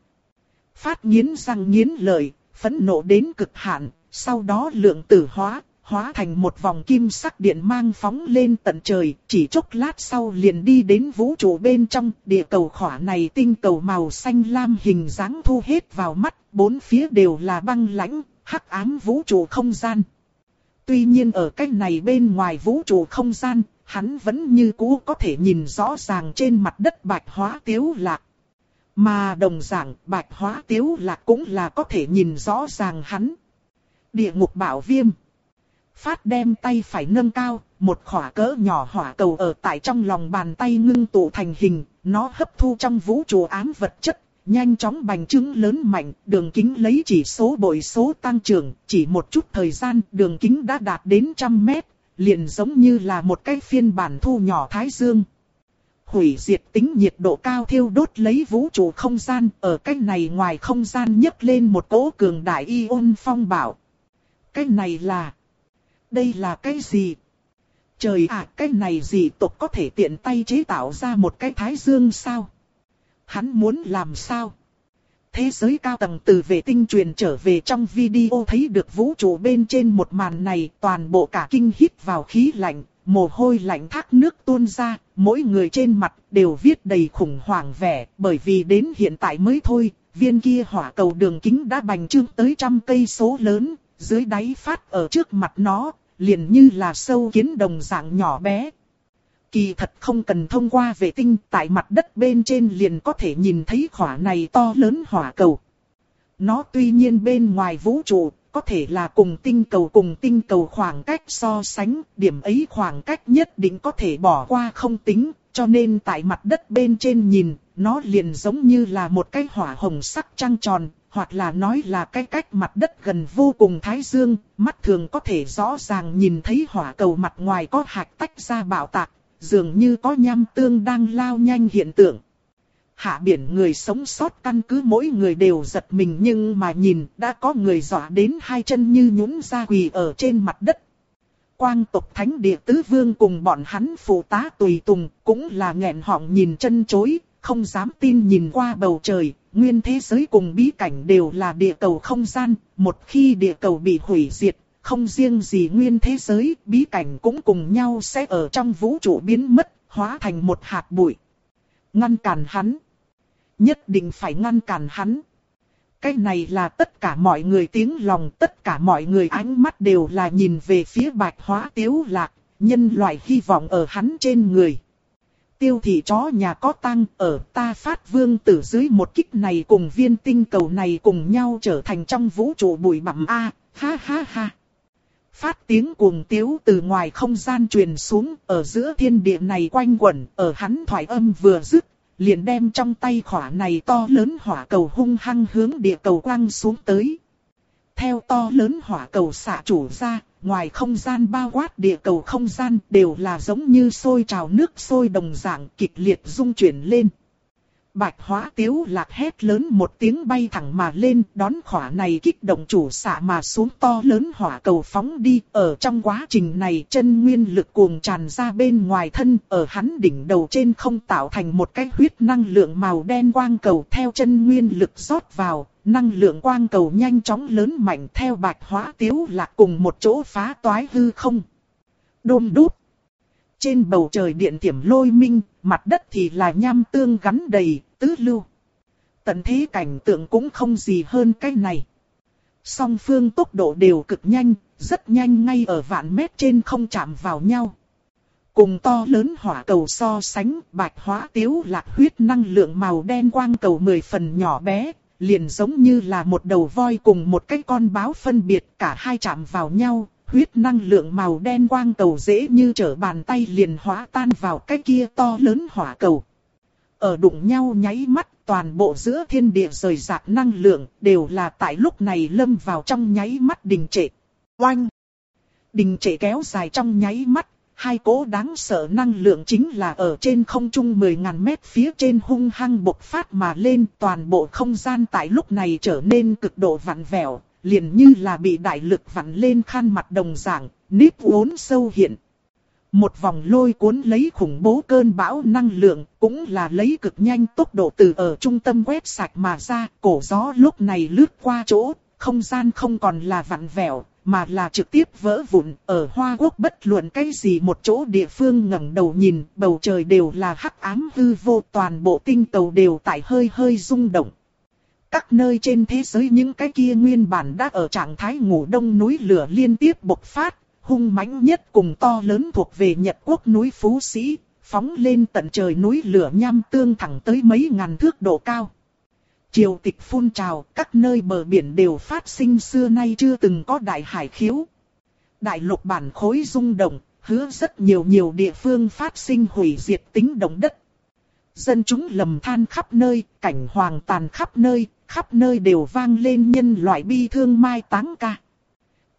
Phát nghiến răng nghiến lợi, phẫn nộ đến cực hạn, sau đó lượng tử hóa, hóa thành một vòng kim sắc điện mang phóng lên tận trời, chỉ chốc lát sau liền đi đến vũ trụ bên trong, địa cầu khỏa này tinh cầu màu xanh lam hình dáng thu hết vào mắt, bốn phía đều là băng lãnh, hắc ám vũ trụ không gian. Tuy nhiên ở cách này bên ngoài vũ trụ không gian, hắn vẫn như cũ có thể nhìn rõ ràng trên mặt đất bạch hóa tiếu lạc. Mà đồng dạng bạch hóa tiếu lạc cũng là có thể nhìn rõ ràng hắn. Địa ngục bảo viêm. Phát đem tay phải nâng cao, một khỏa cỡ nhỏ hỏa cầu ở tại trong lòng bàn tay ngưng tụ thành hình, nó hấp thu trong vũ trụ ám vật chất, nhanh chóng bành trướng lớn mạnh, đường kính lấy chỉ số bội số tăng trưởng, chỉ một chút thời gian đường kính đã đạt đến trăm mét, liền giống như là một cái phiên bản thu nhỏ thái dương. Hủy diệt tính nhiệt độ cao thiêu đốt lấy vũ trụ không gian, ở cái này ngoài không gian nhấc lên một cỗ cường đại ion phong bảo. Cái này là... Đây là cái gì? Trời ạ, cái này gì tộc có thể tiện tay chế tạo ra một cái thái dương sao? Hắn muốn làm sao? Thế giới cao tầng từ vệ tinh truyền trở về trong video thấy được vũ trụ bên trên một màn này toàn bộ cả kinh hít vào khí lạnh, mồ hôi lạnh thác nước tuôn ra, mỗi người trên mặt đều viết đầy khủng hoảng vẻ bởi vì đến hiện tại mới thôi, viên kia hỏa cầu đường kính đã bành trương tới trăm cây số lớn, dưới đáy phát ở trước mặt nó, liền như là sâu kiến đồng dạng nhỏ bé. Kỳ thật không cần thông qua vệ tinh tại mặt đất bên trên liền có thể nhìn thấy khỏa này to lớn hỏa cầu. Nó tuy nhiên bên ngoài vũ trụ, có thể là cùng tinh cầu cùng tinh cầu khoảng cách so sánh, điểm ấy khoảng cách nhất định có thể bỏ qua không tính, cho nên tại mặt đất bên trên nhìn, nó liền giống như là một cái hỏa hồng sắc trăng tròn, hoặc là nói là cái cách mặt đất gần vô cùng thái dương, mắt thường có thể rõ ràng nhìn thấy hỏa cầu mặt ngoài có hạt tách ra bạo tạc, dường như có nham tương đang lao nhanh hiện tượng. hạ biển người sống sót căn cứ mỗi người đều giật mình nhưng mà nhìn đã có người dọa đến hai chân như nhũn ra quỳ ở trên mặt đất. Quang tộc thánh địa tứ vương cùng bọn hắn phụ tá tùy tùng cũng là nghẹn họng nhìn chân chối, không dám tin nhìn qua bầu trời, nguyên thế giới cùng bí cảnh đều là địa cầu không gian, một khi địa cầu bị hủy diệt, không riêng gì nguyên thế giới, bí cảnh cũng cùng nhau sẽ ở trong vũ trụ biến mất, hóa thành một hạt bụi. Ngăn cản hắn. Nhất định phải ngăn cản hắn. Cái này là tất cả mọi người tiếng lòng, tất cả mọi người ánh mắt đều là nhìn về phía bạch hóa tiếu lạc, nhân loại hy vọng ở hắn trên người. Tiêu thị chó nhà có tăng ở ta phát vương tử dưới một kích này cùng viên tinh cầu này cùng nhau trở thành trong vũ trụ bụi bặm A, ha ha ha. Phát tiếng cuồng tiếu từ ngoài không gian truyền xuống, ở giữa thiên địa này quanh quẩn, ở hắn thoại âm vừa dứt, liền đem trong tay khỏa này to lớn hỏa cầu hung hăng hướng địa cầu quăng xuống tới. Theo to lớn hỏa cầu xạ chủ ra, ngoài không gian bao quát địa cầu không gian đều là giống như sôi trào nước sôi đồng dạng kịch liệt rung chuyển lên. Bạch hóa tiếu lạc hét lớn một tiếng bay thẳng mà lên, đón khỏa này kích động chủ xạ mà xuống to lớn hỏa cầu phóng đi. Ở trong quá trình này chân nguyên lực cuồng tràn ra bên ngoài thân, ở hắn đỉnh đầu trên không tạo thành một cái huyết năng lượng màu đen quang cầu theo chân nguyên lực rót vào. Năng lượng quang cầu nhanh chóng lớn mạnh theo bạch hóa tiếu lạc cùng một chỗ phá toái hư không. Đôm đút. Trên bầu trời điện tiểm lôi minh, mặt đất thì là nham tương gắn đầy, tứ lưu. Tận thế cảnh tượng cũng không gì hơn cái này. Song phương tốc độ đều cực nhanh, rất nhanh ngay ở vạn mét trên không chạm vào nhau. Cùng to lớn hỏa cầu so sánh, bạch hóa tiếu lạc huyết năng lượng màu đen quang cầu 10 phần nhỏ bé, liền giống như là một đầu voi cùng một cái con báo phân biệt cả hai chạm vào nhau, huyết năng lượng màu đen quang cầu dễ như trở bàn tay liền hóa tan vào cái kia to lớn hỏa cầu. Ở đụng nhau nháy mắt toàn bộ giữa thiên địa rời rạc năng lượng đều là tại lúc này lâm vào trong nháy mắt đình trệ. Oanh! Đình trệ kéo dài trong nháy mắt, hai cố đáng sợ năng lượng chính là ở trên không trung 10.000 mét phía trên hung hăng bộc phát mà lên toàn bộ không gian tại lúc này trở nên cực độ vặn vẹo, liền như là bị đại lực vặn lên khăn mặt đồng dạng, nếp uốn sâu hiện. Một vòng lôi cuốn lấy khủng bố cơn bão năng lượng, cũng là lấy cực nhanh tốc độ từ ở trung tâm quét sạch mà ra, cổ gió lúc này lướt qua chỗ, không gian không còn là vặn vẹo, mà là trực tiếp vỡ vụn, ở Hoa Quốc bất luận cái gì một chỗ địa phương ngẩng đầu nhìn, bầu trời đều là hắc ám hư vô, toàn bộ tinh cầu đều tại hơi hơi rung động. Các nơi trên thế giới những cái kia nguyên bản đã ở trạng thái ngủ đông núi lửa liên tiếp bộc phát, hung mãnh nhất cùng to lớn thuộc về Nhật Quốc núi Phú Sĩ, phóng lên tận trời núi lửa nham tương thẳng tới mấy ngàn thước độ cao. Triều tịch phun trào, các nơi bờ biển đều phát sinh xưa nay chưa từng có đại hải khiếu. Đại lục bản khối rung động, hứa rất nhiều nhiều địa phương phát sinh hủy diệt tính động đất. Dân chúng lầm than khắp nơi, cảnh hoàng tàn khắp nơi, khắp nơi đều vang lên nhân loại bi thương mai táng ca.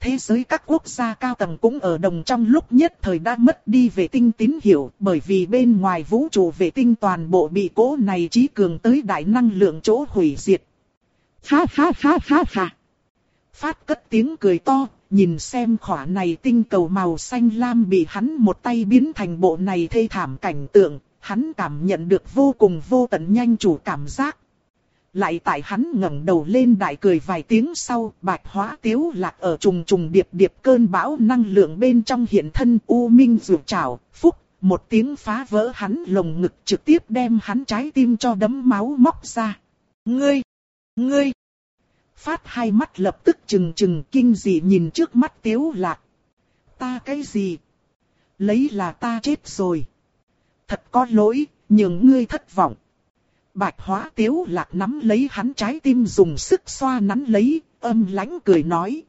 Thế giới các quốc gia cao tầng cũng ở đồng trong lúc nhất thời đã mất đi vệ tinh tín hiệu bởi vì bên ngoài vũ trụ vệ tinh toàn bộ bị cố này trí cường tới đại năng lượng chỗ hủy diệt. Ha ha ha ha ha. Phát cất tiếng cười to, nhìn xem khỏa này tinh cầu màu xanh lam bị hắn một tay biến thành bộ này thê thảm cảnh tượng, hắn cảm nhận được vô cùng vô tận nhanh chủ cảm giác. Lại tại hắn ngẩng đầu lên đại cười vài tiếng sau, bạch hóa tiếu lạc ở trùng trùng điệp điệp cơn bão năng lượng bên trong hiện thân u minh rượu trào, phúc, một tiếng phá vỡ hắn lồng ngực trực tiếp đem hắn trái tim cho đấm máu móc ra. Ngươi! Ngươi! Phát hai mắt lập tức trừng trừng kinh dị nhìn trước mắt tiếu lạc. Ta cái gì? Lấy là ta chết rồi. Thật có lỗi, nhường ngươi thất vọng. Bạch hóa tiếu lạc nắm lấy hắn trái tim dùng sức xoa nắn lấy, âm lãnh cười nói.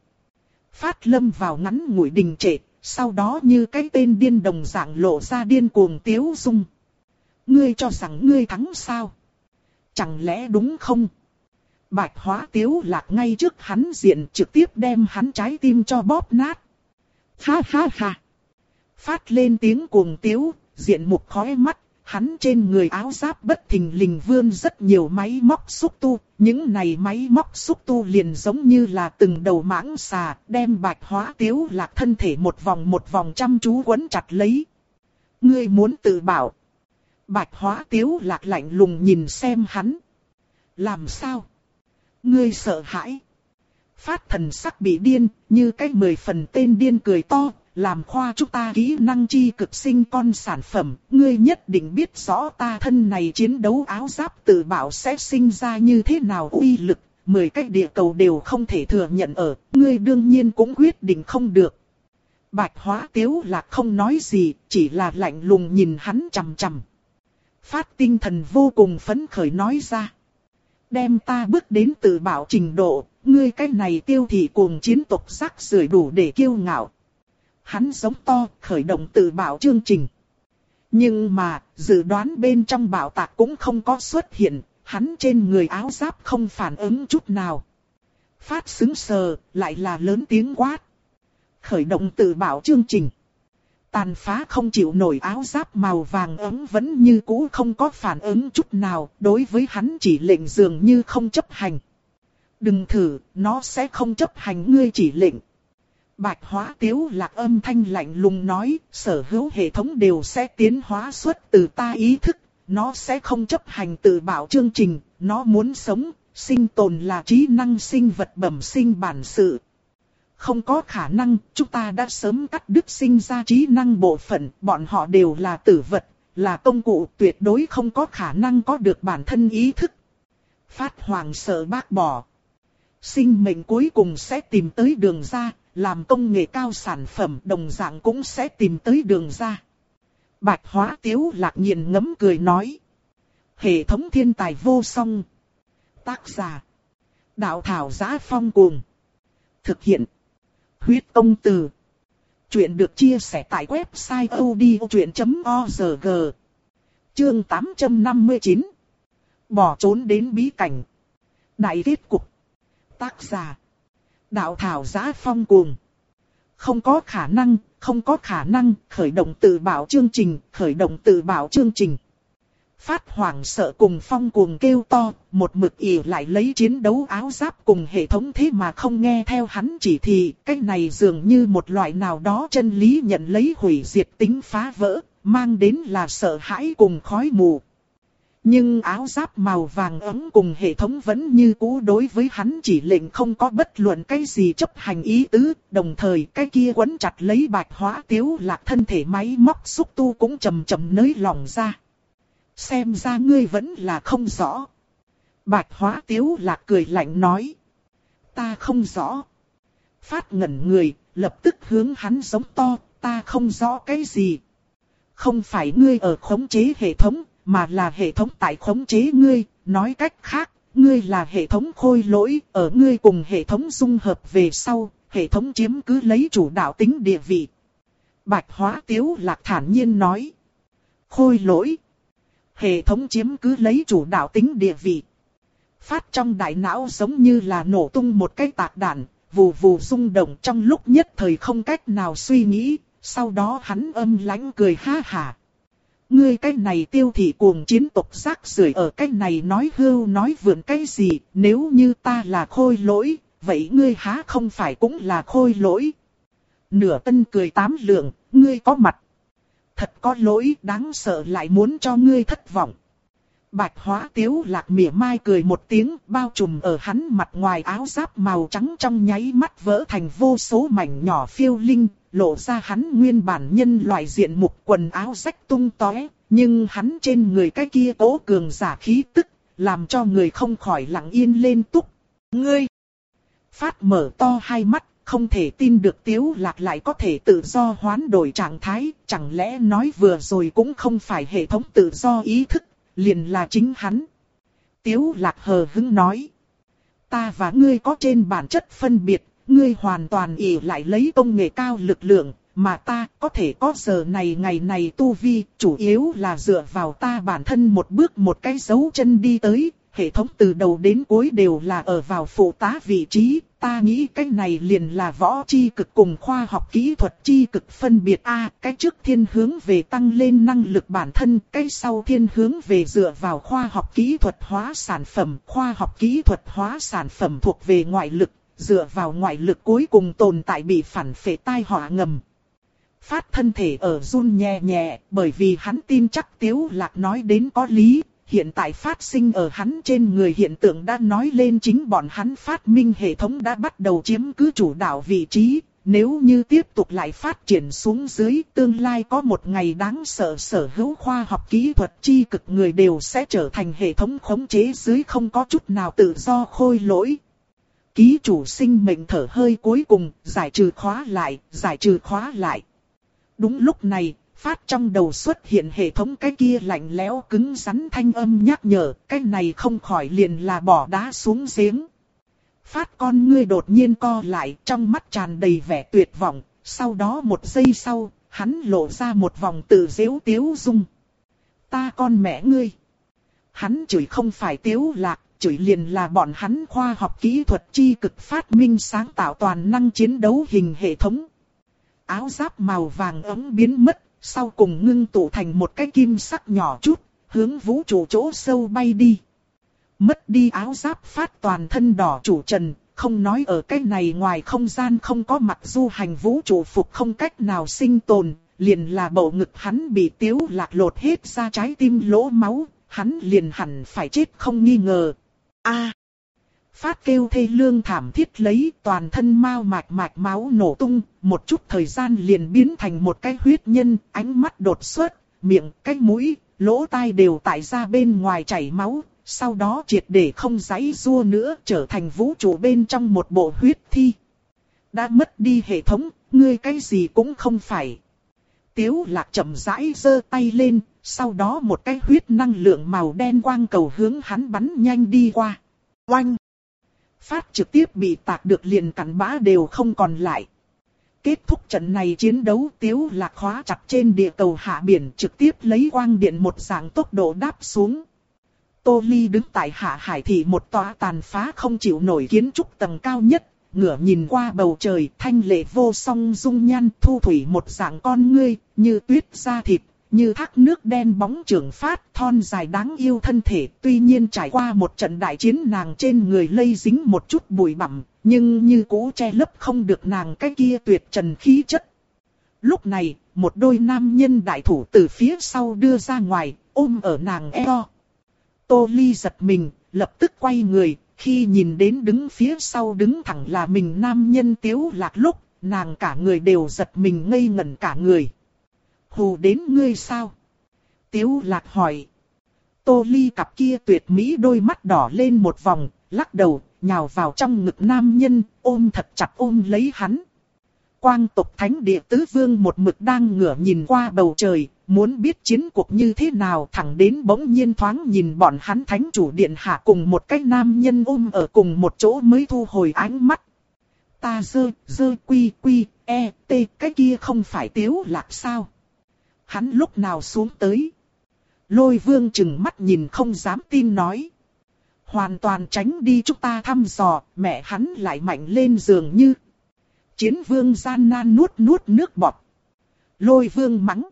Phát lâm vào ngắn ngủi đình trệ, sau đó như cái tên điên đồng dạng lộ ra điên cuồng tiếu dung. Ngươi cho rằng ngươi thắng sao? Chẳng lẽ đúng không? Bạch hóa tiếu lạc ngay trước hắn diện trực tiếp đem hắn trái tim cho bóp nát. Ha ha ha! Phát lên tiếng cuồng tiếu, diện mục khói mắt, hắn trên người áo giáp bất thình lình vươn rất nhiều máy móc xúc tu, những này máy móc xúc tu liền giống như là từng đầu mãng xà, đem bạch hóa tiếu lạc thân thể một vòng một vòng chăm chú quấn chặt lấy. Ngươi muốn tự bảo. Bạch hóa tiếu lạc lạnh lùng nhìn xem hắn. Làm sao? Ngươi sợ hãi. Phát thần sắc bị điên, như cái mười phần tên điên cười to, làm khoa chúng ta kỹ năng chi cực sinh con sản phẩm, ngươi nhất định biết rõ ta thân này chiến đấu áo giáp tự bảo sẽ sinh ra như thế nào uy lực, mười cái địa cầu đều không thể thừa nhận ở, ngươi đương nhiên cũng quyết định không được. Bạch hóa tiếu là không nói gì, chỉ là lạnh lùng nhìn hắn chằm chằm. Phát tinh thần vô cùng phấn khởi nói ra. Đem ta bước đến tự bảo trình độ, ngươi cái này tiêu thị cuồng chiến tộc rác rưởi đủ để kiêu ngạo. Hắn giống to, khởi động tự bảo chương trình. Nhưng mà, dự đoán bên trong bảo tạc cũng không có xuất hiện, hắn trên người áo giáp không phản ứng chút nào. Phát xứng sờ, lại là lớn tiếng quát. Khởi động tự bảo chương trình. Tàn phá không chịu nổi áo giáp màu vàng ấm vẫn như cũ không có phản ứng chút nào, đối với hắn chỉ lệnh dường như không chấp hành. Đừng thử, nó sẽ không chấp hành ngươi chỉ lệnh. Bạch hóa tiếu lạc âm thanh lạnh lùng nói, sở hữu hệ thống đều sẽ tiến hóa xuất từ ta ý thức, nó sẽ không chấp hành tự bảo chương trình, nó muốn sống, sinh tồn là trí năng sinh vật bẩm sinh bản sự. Không có khả năng, chúng ta đã sớm cắt đứt sinh ra trí năng bộ phận, bọn họ đều là tử vật, là công cụ tuyệt đối không có khả năng có được bản thân ý thức. Phát hoàng sợ bác bỏ. Sinh mệnh cuối cùng sẽ tìm tới đường ra, làm công nghệ cao sản phẩm đồng dạng cũng sẽ tìm tới đường ra. Bạch hóa tiếu lạc nhiên ngấm cười nói. Hệ thống thiên tài vô song. Tác giả. Đạo thảo giá phong cuồng. Thực hiện. Huyết công từ. Chuyện được chia sẻ tại website odchuyện.org. Chương 859. Bỏ trốn đến bí cảnh. Đại kết cục. Tác giả. Đạo thảo giá phong cuồng. Không có khả năng, không có khả năng, khởi động tự bảo chương trình, khởi động tự bảo chương trình. Phát hoảng sợ cùng phong cuồng kêu to, một mực ỉ lại lấy chiến đấu áo giáp cùng hệ thống thế mà không nghe theo hắn chỉ thị, cái này dường như một loại nào đó chân lý nhận lấy hủy diệt tính phá vỡ, mang đến là sợ hãi cùng khói mù. Nhưng áo giáp màu vàng ấm cùng hệ thống vẫn như cũ đối với hắn chỉ lệnh không có bất luận cái gì chấp hành ý tứ, đồng thời cái kia quấn chặt lấy bạch hóa tiếu lạc thân thể máy móc xúc tu cũng chầm chầm nới lòng ra. Xem ra ngươi vẫn là không rõ. Bạch hóa tiếu lạc cười lạnh nói. Ta không rõ. Phát ngẩn người, lập tức hướng hắn giống to, ta không rõ cái gì. Không phải ngươi ở khống chế hệ thống, mà là hệ thống tại khống chế ngươi, nói cách khác, ngươi là hệ thống khôi lỗi, ở ngươi cùng hệ thống dung hợp về sau, hệ thống chiếm cứ lấy chủ đạo tính địa vị. Bạch hóa tiếu lạc thản nhiên nói. Khôi lỗi. Hệ thống chiếm cứ lấy chủ đạo tính địa vị. Phát trong đại não giống như là nổ tung một cái tạc đạn, vù vù rung động trong lúc nhất thời không cách nào suy nghĩ, sau đó hắn âm lãnh cười ha hả. Ngươi cái này tiêu thị cuồng chiến tộc rác rưởi ở cái này nói hưu nói vượn cái gì, nếu như ta là khôi lỗi, vậy ngươi há không phải cũng là khôi lỗi. Nửa tân cười tám lượng, ngươi có mặt. Thật có lỗi đáng sợ lại muốn cho ngươi thất vọng. Bạch hóa tiếu lạc mỉa mai cười một tiếng bao trùm ở hắn mặt ngoài áo giáp màu trắng trong nháy mắt vỡ thành vô số mảnh nhỏ phiêu linh, lộ ra hắn nguyên bản nhân loại diện mục quần áo rách tung tóe, nhưng hắn trên người cái kia tố cường giả khí tức, làm cho người không khỏi lặng yên lên túc. Ngươi! Phát mở to hai mắt, không thể tin được tiếu lạc lại có thể tự do hoán đổi trạng thái, chẳng lẽ nói vừa rồi cũng không phải hệ thống tự do ý thức, liền là chính hắn. Tiếu lạc hờ hứng nói. Ta và ngươi có trên bản chất phân biệt, ngươi hoàn toàn ỷ lại lấy công nghệ cao lực lượng, mà ta có thể có giờ này ngày này tu vi, chủ yếu là dựa vào ta bản thân một bước một cái dấu chân đi tới, hệ thống từ đầu đến cuối đều là ở vào phụ tá vị trí, ta nghĩ cái này liền là võ chi cực cùng khoa học kỹ thuật chi cực phân biệt. A, cái trước thiên hướng về tăng lên năng lực bản thân, cái sau thiên hướng về dựa vào khoa học kỹ thuật hóa sản phẩm, khoa học kỹ thuật hóa sản phẩm thuộc về ngoại lực, dựa vào ngoại lực cuối cùng tồn tại bị phản phệ tai họa ngầm. Phát thân thể ở run nhẹ nhẹ, bởi vì hắn tin chắc Tiếu Lạc nói đến có lý, hiện tại phát sinh ở hắn trên người hiện tượng đã nói lên chính bọn hắn phát minh hệ thống đã bắt đầu chiếm cứ chủ đạo vị trí. Nếu như tiếp tục lại phát triển xuống dưới tương lai có một ngày đáng sợ sở hữu khoa học kỹ thuật chi cực người đều sẽ trở thành hệ thống khống chế dưới không có chút nào tự do khôi lỗi. Ký chủ sinh mệnh thở hơi cuối cùng, giải trừ khóa lại, giải trừ khóa lại. Đúng lúc này, phát trong đầu xuất hiện hệ thống cái kia lạnh lẽo cứng rắn thanh âm nhắc nhở, cái này không khỏi liền là bỏ đá xuống giếng. Phát con ngươi đột nhiên co lại trong mắt tràn đầy vẻ tuyệt vọng, sau đó một giây sau, hắn lộ ra một vòng tự dễu tiếu dung. Ta con mẹ ngươi. Hắn chửi không phải tiếu lạc, chửi liền là bọn hắn khoa học kỹ thuật chi cực phát minh sáng tạo toàn năng chiến đấu hình hệ thống. Áo giáp màu vàng ấm biến mất, sau cùng ngưng tụ thành một cái kim sắc nhỏ chút, hướng vũ trụ chỗ sâu bay đi. Mất đi áo giáp phát toàn thân đỏ chủ trần, không nói ở cái này ngoài không gian không có mặt du hành vũ trụ phục không cách nào sinh tồn, liền là bầu ngực hắn bị tiếu lạc lột hết ra trái tim lỗ máu, hắn liền hẳn phải chết không nghi ngờ. A. Phát kêu thê lương thảm thiết lấy toàn thân mau mạch mạch máu nổ tung, một chút thời gian liền biến thành một cái huyết nhân, ánh mắt đột xuất, miệng, cái mũi, lỗ tai đều tại ra bên ngoài chảy máu, sau đó triệt để không giấy rua nữa trở thành vũ trụ bên trong một bộ huyết thi. Đã mất đi hệ thống, ngươi cái gì cũng không phải. Tiếu lạc chậm rãi giơ tay lên, sau đó một cái huyết năng lượng màu đen quang cầu hướng hắn bắn nhanh đi qua. Oanh! Phát trực tiếp bị tạc được liền cắn bã đều không còn lại. Kết thúc trận này chiến đấu tiếu lạc khóa chặt trên địa cầu hạ biển trực tiếp lấy quang điện một dạng tốc độ đáp xuống. Tô Ly đứng tại hạ hải thị một tòa tàn phá không chịu nổi kiến trúc tầng cao nhất, ngửa nhìn qua bầu trời thanh lệ vô song dung nhan thu thủy một dạng con ngươi, như tuyết da thịt, như thác nước đen bóng trưởng phát thon dài đáng yêu thân thể. Tuy nhiên trải qua một trận đại chiến nàng trên người lây dính một chút bụi bặm, nhưng như cũ che lấp không được nàng cái kia tuyệt trần khí chất. Lúc này, một đôi nam nhân đại thủ từ phía sau đưa ra ngoài, ôm ở nàng eo. Tô Ly giật mình, lập tức quay người, khi nhìn đến đứng phía sau đứng thẳng là mình nam nhân tiếu lạc lúc, nàng cả người đều giật mình ngây ngẩn cả người hù đến ngươi sao? Tiếu lạc hỏi. Tô ly cặp kia tuyệt mỹ đôi mắt đỏ lên một vòng, lắc đầu, nhào vào trong ngực nam nhân, ôm thật chặt ôm lấy hắn. Quang tộc thánh địa tứ vương một mực đang ngửa nhìn qua bầu trời, muốn biết chiến cuộc như thế nào thẳng đến bỗng nhiên thoáng nhìn bọn hắn thánh chủ điện hạ cùng một cái nam nhân ôm ở cùng một chỗ mới thu hồi ánh mắt. Ta dơ, dơ quy quy, e, t, cái kia không phải tiếu lạc sao? Hắn lúc nào xuống tới? Lôi vương chừng mắt nhìn không dám tin nói. Hoàn toàn tránh đi chúng ta thăm dò, mẹ hắn lại mạnh lên giường như. Chiến vương gian nan nuốt nuốt nước bọt. Lôi vương mắng.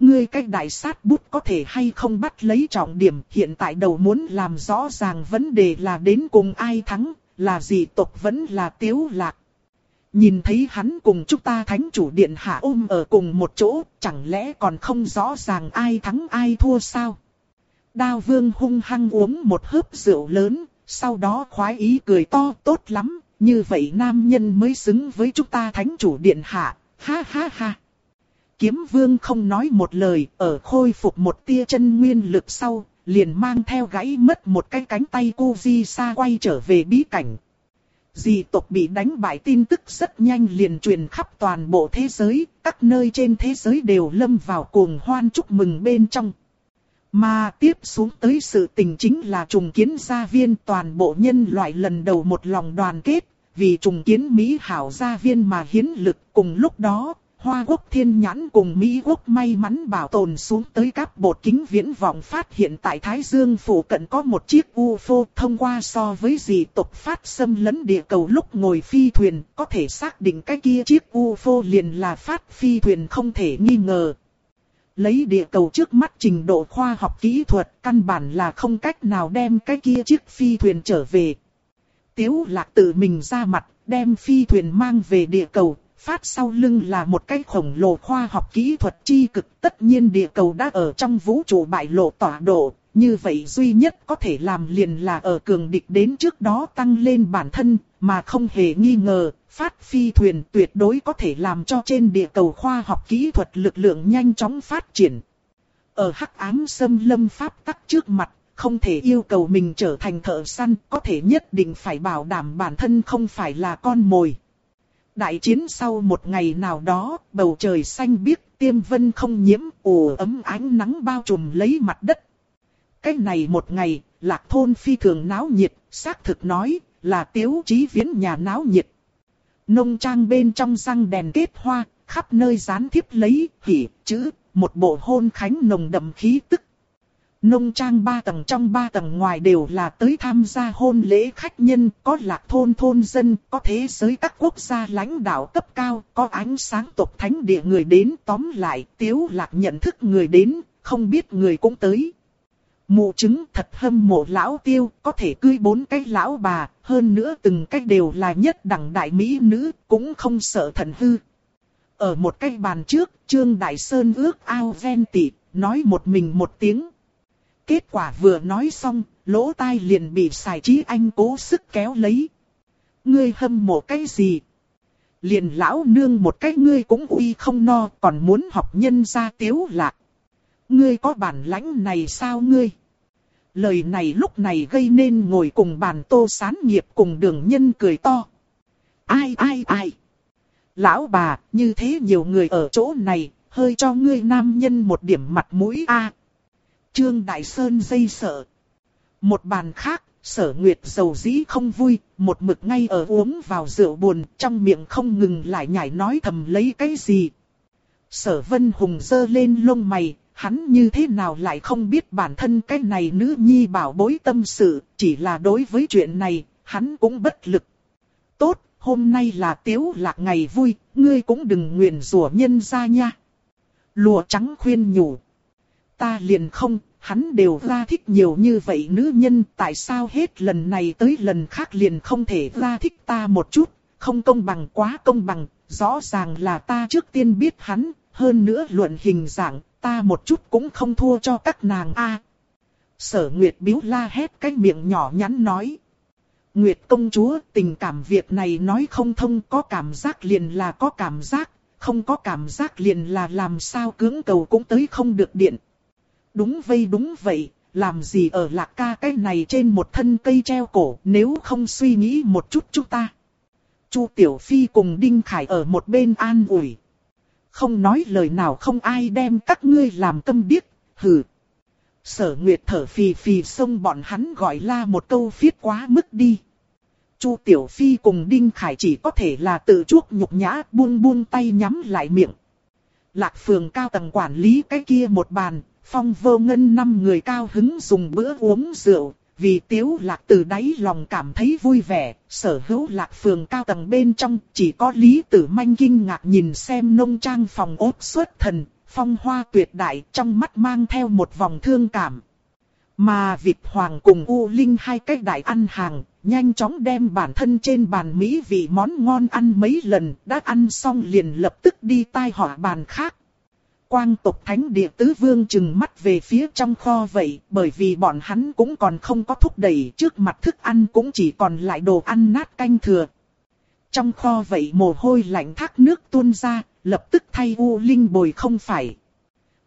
Ngươi cách đại sát bút có thể hay không bắt lấy trọng điểm hiện tại đầu muốn làm rõ ràng vấn đề là đến cùng ai thắng, là gì tộc vẫn là tiếu lạc. Nhìn thấy hắn cùng chúng ta thánh chủ điện hạ ôm ở cùng một chỗ, chẳng lẽ còn không rõ ràng ai thắng ai thua sao? Đao vương hung hăng uống một hớp rượu lớn, sau đó khoái ý cười to tốt lắm, như vậy nam nhân mới xứng với chúng ta thánh chủ điện hạ, ha ha ha. Kiếm vương không nói một lời, ở khôi phục một tia chân nguyên lực sau, liền mang theo gãy mất một cái cánh tay cô di xa quay trở về bí cảnh, Dị tộc bị đánh bại tin tức rất nhanh liền truyền khắp toàn bộ thế giới, các nơi trên thế giới đều lâm vào cuồng hoan chúc mừng bên trong. Mà tiếp xuống tới sự tình chính là trùng kiến gia viên toàn bộ nhân loại lần đầu một lòng đoàn kết, vì trùng kiến Mỹ hảo gia viên mà hiến lực cùng lúc đó, Hoa quốc thiên nhãn cùng Mỹ quốc may mắn bảo tồn xuống tới các bột kính viễn vọng phát hiện tại Thái Dương phủ cận có một chiếc UFO thông qua so với dị tộc phát xâm lấn địa cầu lúc ngồi phi thuyền, có thể xác định cái kia chiếc UFO liền là phát phi thuyền không thể nghi ngờ. Lấy địa cầu trước mắt trình độ khoa học kỹ thuật, căn bản là không cách nào đem cái kia chiếc phi thuyền trở về. Tiếu lạc tự mình ra mặt, đem phi thuyền mang về địa cầu, phát sau lưng là một cái khổng lồ khoa học kỹ thuật chi cực. Tất nhiên địa cầu đã ở trong vũ trụ bại lộ tọa độ, như vậy duy nhất có thể làm liền là ở cường địch đến trước đó tăng lên bản thân, mà không hề nghi ngờ, phát phi thuyền tuyệt đối có thể làm cho trên địa cầu khoa học kỹ thuật lực lượng nhanh chóng phát triển. Ở hắc ám xâm lâm pháp tắc trước mặt, không thể yêu cầu mình trở thành thợ săn, có thể nhất định phải bảo đảm bản thân không phải là con mồi. Đại chiến sau một ngày nào đó, bầu trời xanh biếc, tiêm vân không nhiễm, ồ ấm ánh nắng bao trùm lấy mặt đất. Cái này một ngày, lạc thôn phi thường náo nhiệt, xác thực nói, là tiếu chí viễn nhà náo nhiệt. Nông trang bên trong răng đèn kết hoa, khắp nơi dán thiếp lấy, hỉ, chữ, một bộ hôn khánh nồng đậm khí tức Nông trang ba tầng trong ba tầng ngoài đều là tới tham gia hôn lễ khách nhân, có lạc thôn thôn dân, có thế giới các quốc gia lãnh đạo cấp cao, có ánh sáng tộc thánh địa người đến tóm lại, tiếu lạc nhận thức người đến, không biết người cũng tới. Mụ chứng thật hâm mộ lão tiêu, có thể cưới bốn cái lão bà, hơn nữa từng cái đều là nhất đẳng đại mỹ nữ, cũng không sợ thần hư. Ở một cái bàn trước, Trương Đại Sơn ước ao ven tị, nói một mình một tiếng. Kết quả vừa nói xong, lỗ tai liền bị xài trí anh cố sức kéo lấy. Ngươi hâm mộ cái gì? Liền lão nương một cái ngươi cũng uy không no, còn muốn học nhân ra tiếu lạc. Ngươi có bản lãnh này sao ngươi? Lời này lúc này gây nên ngồi cùng bàn tô sán nghiệp cùng đường nhân cười to. Ai ai ai? Lão bà, như thế nhiều người ở chỗ này, hơi cho ngươi nam nhân một điểm mặt mũi a Trương Đại Sơn dây sợ. Một bàn khác, sở nguyệt dầu dĩ không vui, một mực ngay ở uống vào rượu buồn, trong miệng không ngừng lại nhảy nói thầm lấy cái gì. Sở vân hùng dơ lên lông mày, hắn như thế nào lại không biết bản thân cái này nữ nhi bảo bối tâm sự, chỉ là đối với chuyện này, hắn cũng bất lực. Tốt, hôm nay là tiếu lạc ngày vui, ngươi cũng đừng nguyện rủa nhân ra nha. Lùa trắng khuyên nhủ ta liền không, hắn đều ra thích nhiều như vậy nữ nhân, tại sao hết lần này tới lần khác liền không thể ra thích ta một chút, không công bằng quá công bằng, rõ ràng là ta trước tiên biết hắn, hơn nữa luận hình dạng, ta một chút cũng không thua cho các nàng a. Sở Nguyệt biếu la hét cái miệng nhỏ nhắn nói. Nguyệt công chúa, tình cảm việc này nói không thông có cảm giác liền là có cảm giác, không có cảm giác liền là làm sao cưỡng cầu cũng tới không được điện. Đúng vây đúng vậy, làm gì ở lạc ca cái này trên một thân cây treo cổ nếu không suy nghĩ một chút chúng ta. Chu Tiểu Phi cùng Đinh Khải ở một bên an ủi. Không nói lời nào không ai đem các ngươi làm tâm điếc, hừ. Sở Nguyệt thở phì phì xông bọn hắn gọi la một câu phiết quá mức đi. Chu Tiểu Phi cùng Đinh Khải chỉ có thể là tự chuốc nhục nhã buông buông tay nhắm lại miệng. Lạc phường cao tầng quản lý cái kia một bàn, Phong vô ngân năm người cao hứng dùng bữa uống rượu, vì tiếu lạc từ đáy lòng cảm thấy vui vẻ, sở hữu lạc phường cao tầng bên trong chỉ có Lý Tử Manh kinh ngạc nhìn xem nông trang phòng ốt xuất thần, phong hoa tuyệt đại trong mắt mang theo một vòng thương cảm. Mà Việt Hoàng cùng U Linh hai cách đại ăn hàng, nhanh chóng đem bản thân trên bàn Mỹ vị món ngon ăn mấy lần, đã ăn xong liền lập tức đi tai họa bàn khác, quang tộc thánh địa tứ vương chừng mắt về phía trong kho vậy, bởi vì bọn hắn cũng còn không có thúc đẩy trước mặt thức ăn cũng chỉ còn lại đồ ăn nát canh thừa. Trong kho vậy mồ hôi lạnh thác nước tuôn ra, lập tức thay U Linh bồi không phải.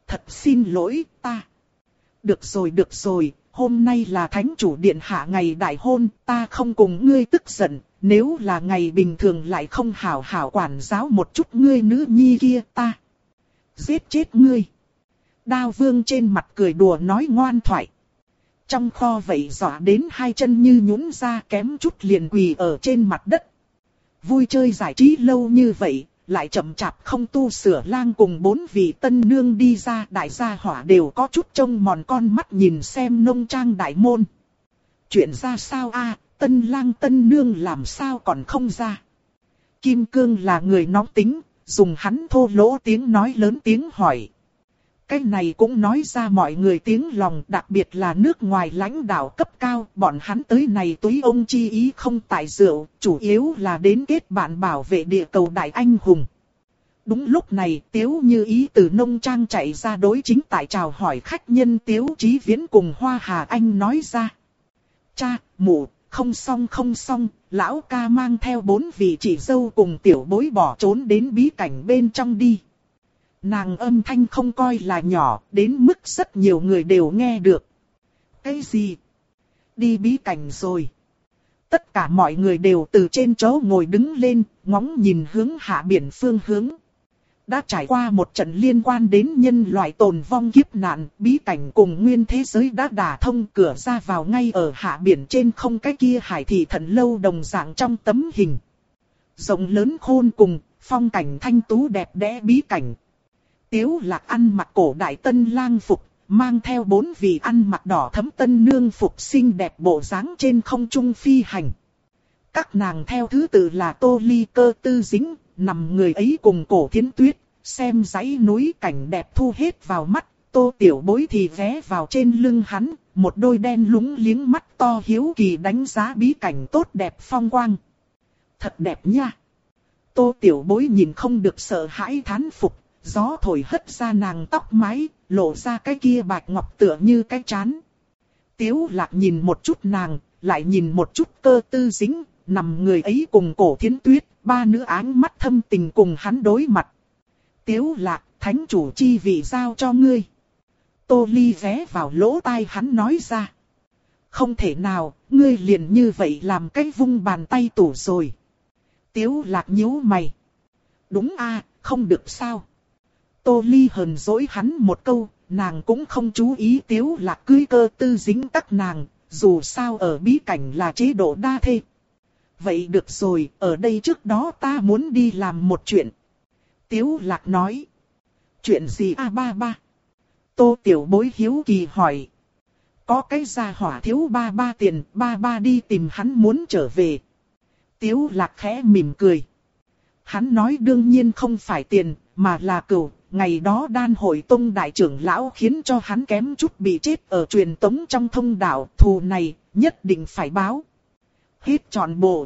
Thật xin lỗi, ta. Được rồi được rồi, hôm nay là thánh chủ điện hạ ngày đại hôn, ta không cùng ngươi tức giận, nếu là ngày bình thường lại không hảo hảo quản giáo một chút ngươi nữ nhi kia ta giết chết ngươi. Đao vương trên mặt cười đùa nói ngoan thoại. Trong kho vậy dọa đến hai chân như nhũn ra kém chút liền quỳ ở trên mặt đất. Vui chơi giải trí lâu như vậy, lại chậm chạp không tu sửa lang cùng bốn vị tân nương đi ra đại gia hỏa đều có chút trông mòn con mắt nhìn xem nông trang đại môn. Chuyện ra sao a tân lang tân nương làm sao còn không ra. Kim Cương là người nóng tính, dùng hắn thô lỗ tiếng nói lớn tiếng hỏi. Cái này cũng nói ra mọi người tiếng lòng đặc biệt là nước ngoài lãnh đạo cấp cao, bọn hắn tới này túi ông chi ý không tại rượu, chủ yếu là đến kết bạn bảo vệ địa cầu đại anh hùng. Đúng lúc này Tiếu Như Ý từ nông trang chạy ra đối chính tại chào hỏi khách nhân Tiếu Chí Viễn cùng Hoa Hà Anh nói ra. Cha, mụ, không xong không xong, lão ca mang theo bốn vị chị dâu cùng tiểu bối bỏ trốn đến bí cảnh bên trong đi. Nàng âm thanh không coi là nhỏ, đến mức rất nhiều người đều nghe được. Cái gì? Đi bí cảnh rồi. Tất cả mọi người đều từ trên chỗ ngồi đứng lên, ngóng nhìn hướng hạ biển phương hướng. Đã trải qua một trận liên quan đến nhân loại tồn vong kiếp nạn, bí cảnh cùng nguyên thế giới đã đả thông cửa ra vào ngay ở hạ biển trên không cái kia hải thị thần lâu đồng dạng trong tấm hình. Rộng lớn khôn cùng, phong cảnh thanh tú đẹp đẽ bí cảnh, Tiếu lạc ăn mặc cổ đại tân lang phục, mang theo bốn vị ăn mặc đỏ thấm tân nương phục xinh đẹp bộ dáng trên không trung phi hành. Các nàng theo thứ tự là tô ly cơ tư dính, nằm người ấy cùng cổ thiến tuyết, xem dãy núi cảnh đẹp thu hết vào mắt, tô tiểu bối thì ghé vào trên lưng hắn, một đôi đen lúng liếng mắt to hiếu kỳ đánh giá bí cảnh tốt đẹp phong quang. Thật đẹp nha! Tô tiểu bối nhìn không được sợ hãi thán phục, gió thổi hất ra nàng tóc mái, lộ ra cái kia bạch ngọc tựa như cái chán. Tiếu lạc nhìn một chút nàng, lại nhìn một chút cơ tư dính, nằm người ấy cùng cổ thiến tuyết, ba nữ áng mắt thâm tình cùng hắn đối mặt. Tiếu lạc, thánh chủ chi vị giao cho ngươi. Tô ly ghé vào lỗ tai hắn nói ra. Không thể nào, ngươi liền như vậy làm cái vung bàn tay tủ rồi. Tiếu lạc nhíu mày. Đúng a, không được sao. Tô Ly hờn dỗi hắn một câu, nàng cũng không chú ý tiếu lạc cưới cơ tư dính tắc nàng, dù sao ở bí cảnh là chế độ đa thê. Vậy được rồi, ở đây trước đó ta muốn đi làm một chuyện. Tiếu lạc nói. Chuyện gì a ba ba? Tô tiểu bối hiếu kỳ hỏi. Có cái gia hỏa thiếu ba ba tiền, ba ba đi tìm hắn muốn trở về. Tiếu lạc khẽ mỉm cười. Hắn nói đương nhiên không phải tiền, mà là cửu, ngày đó đan hội tông đại trưởng lão khiến cho hắn kém chút bị chết ở truyền tống trong thông đạo, thù này nhất định phải báo. Hết trọn bộ.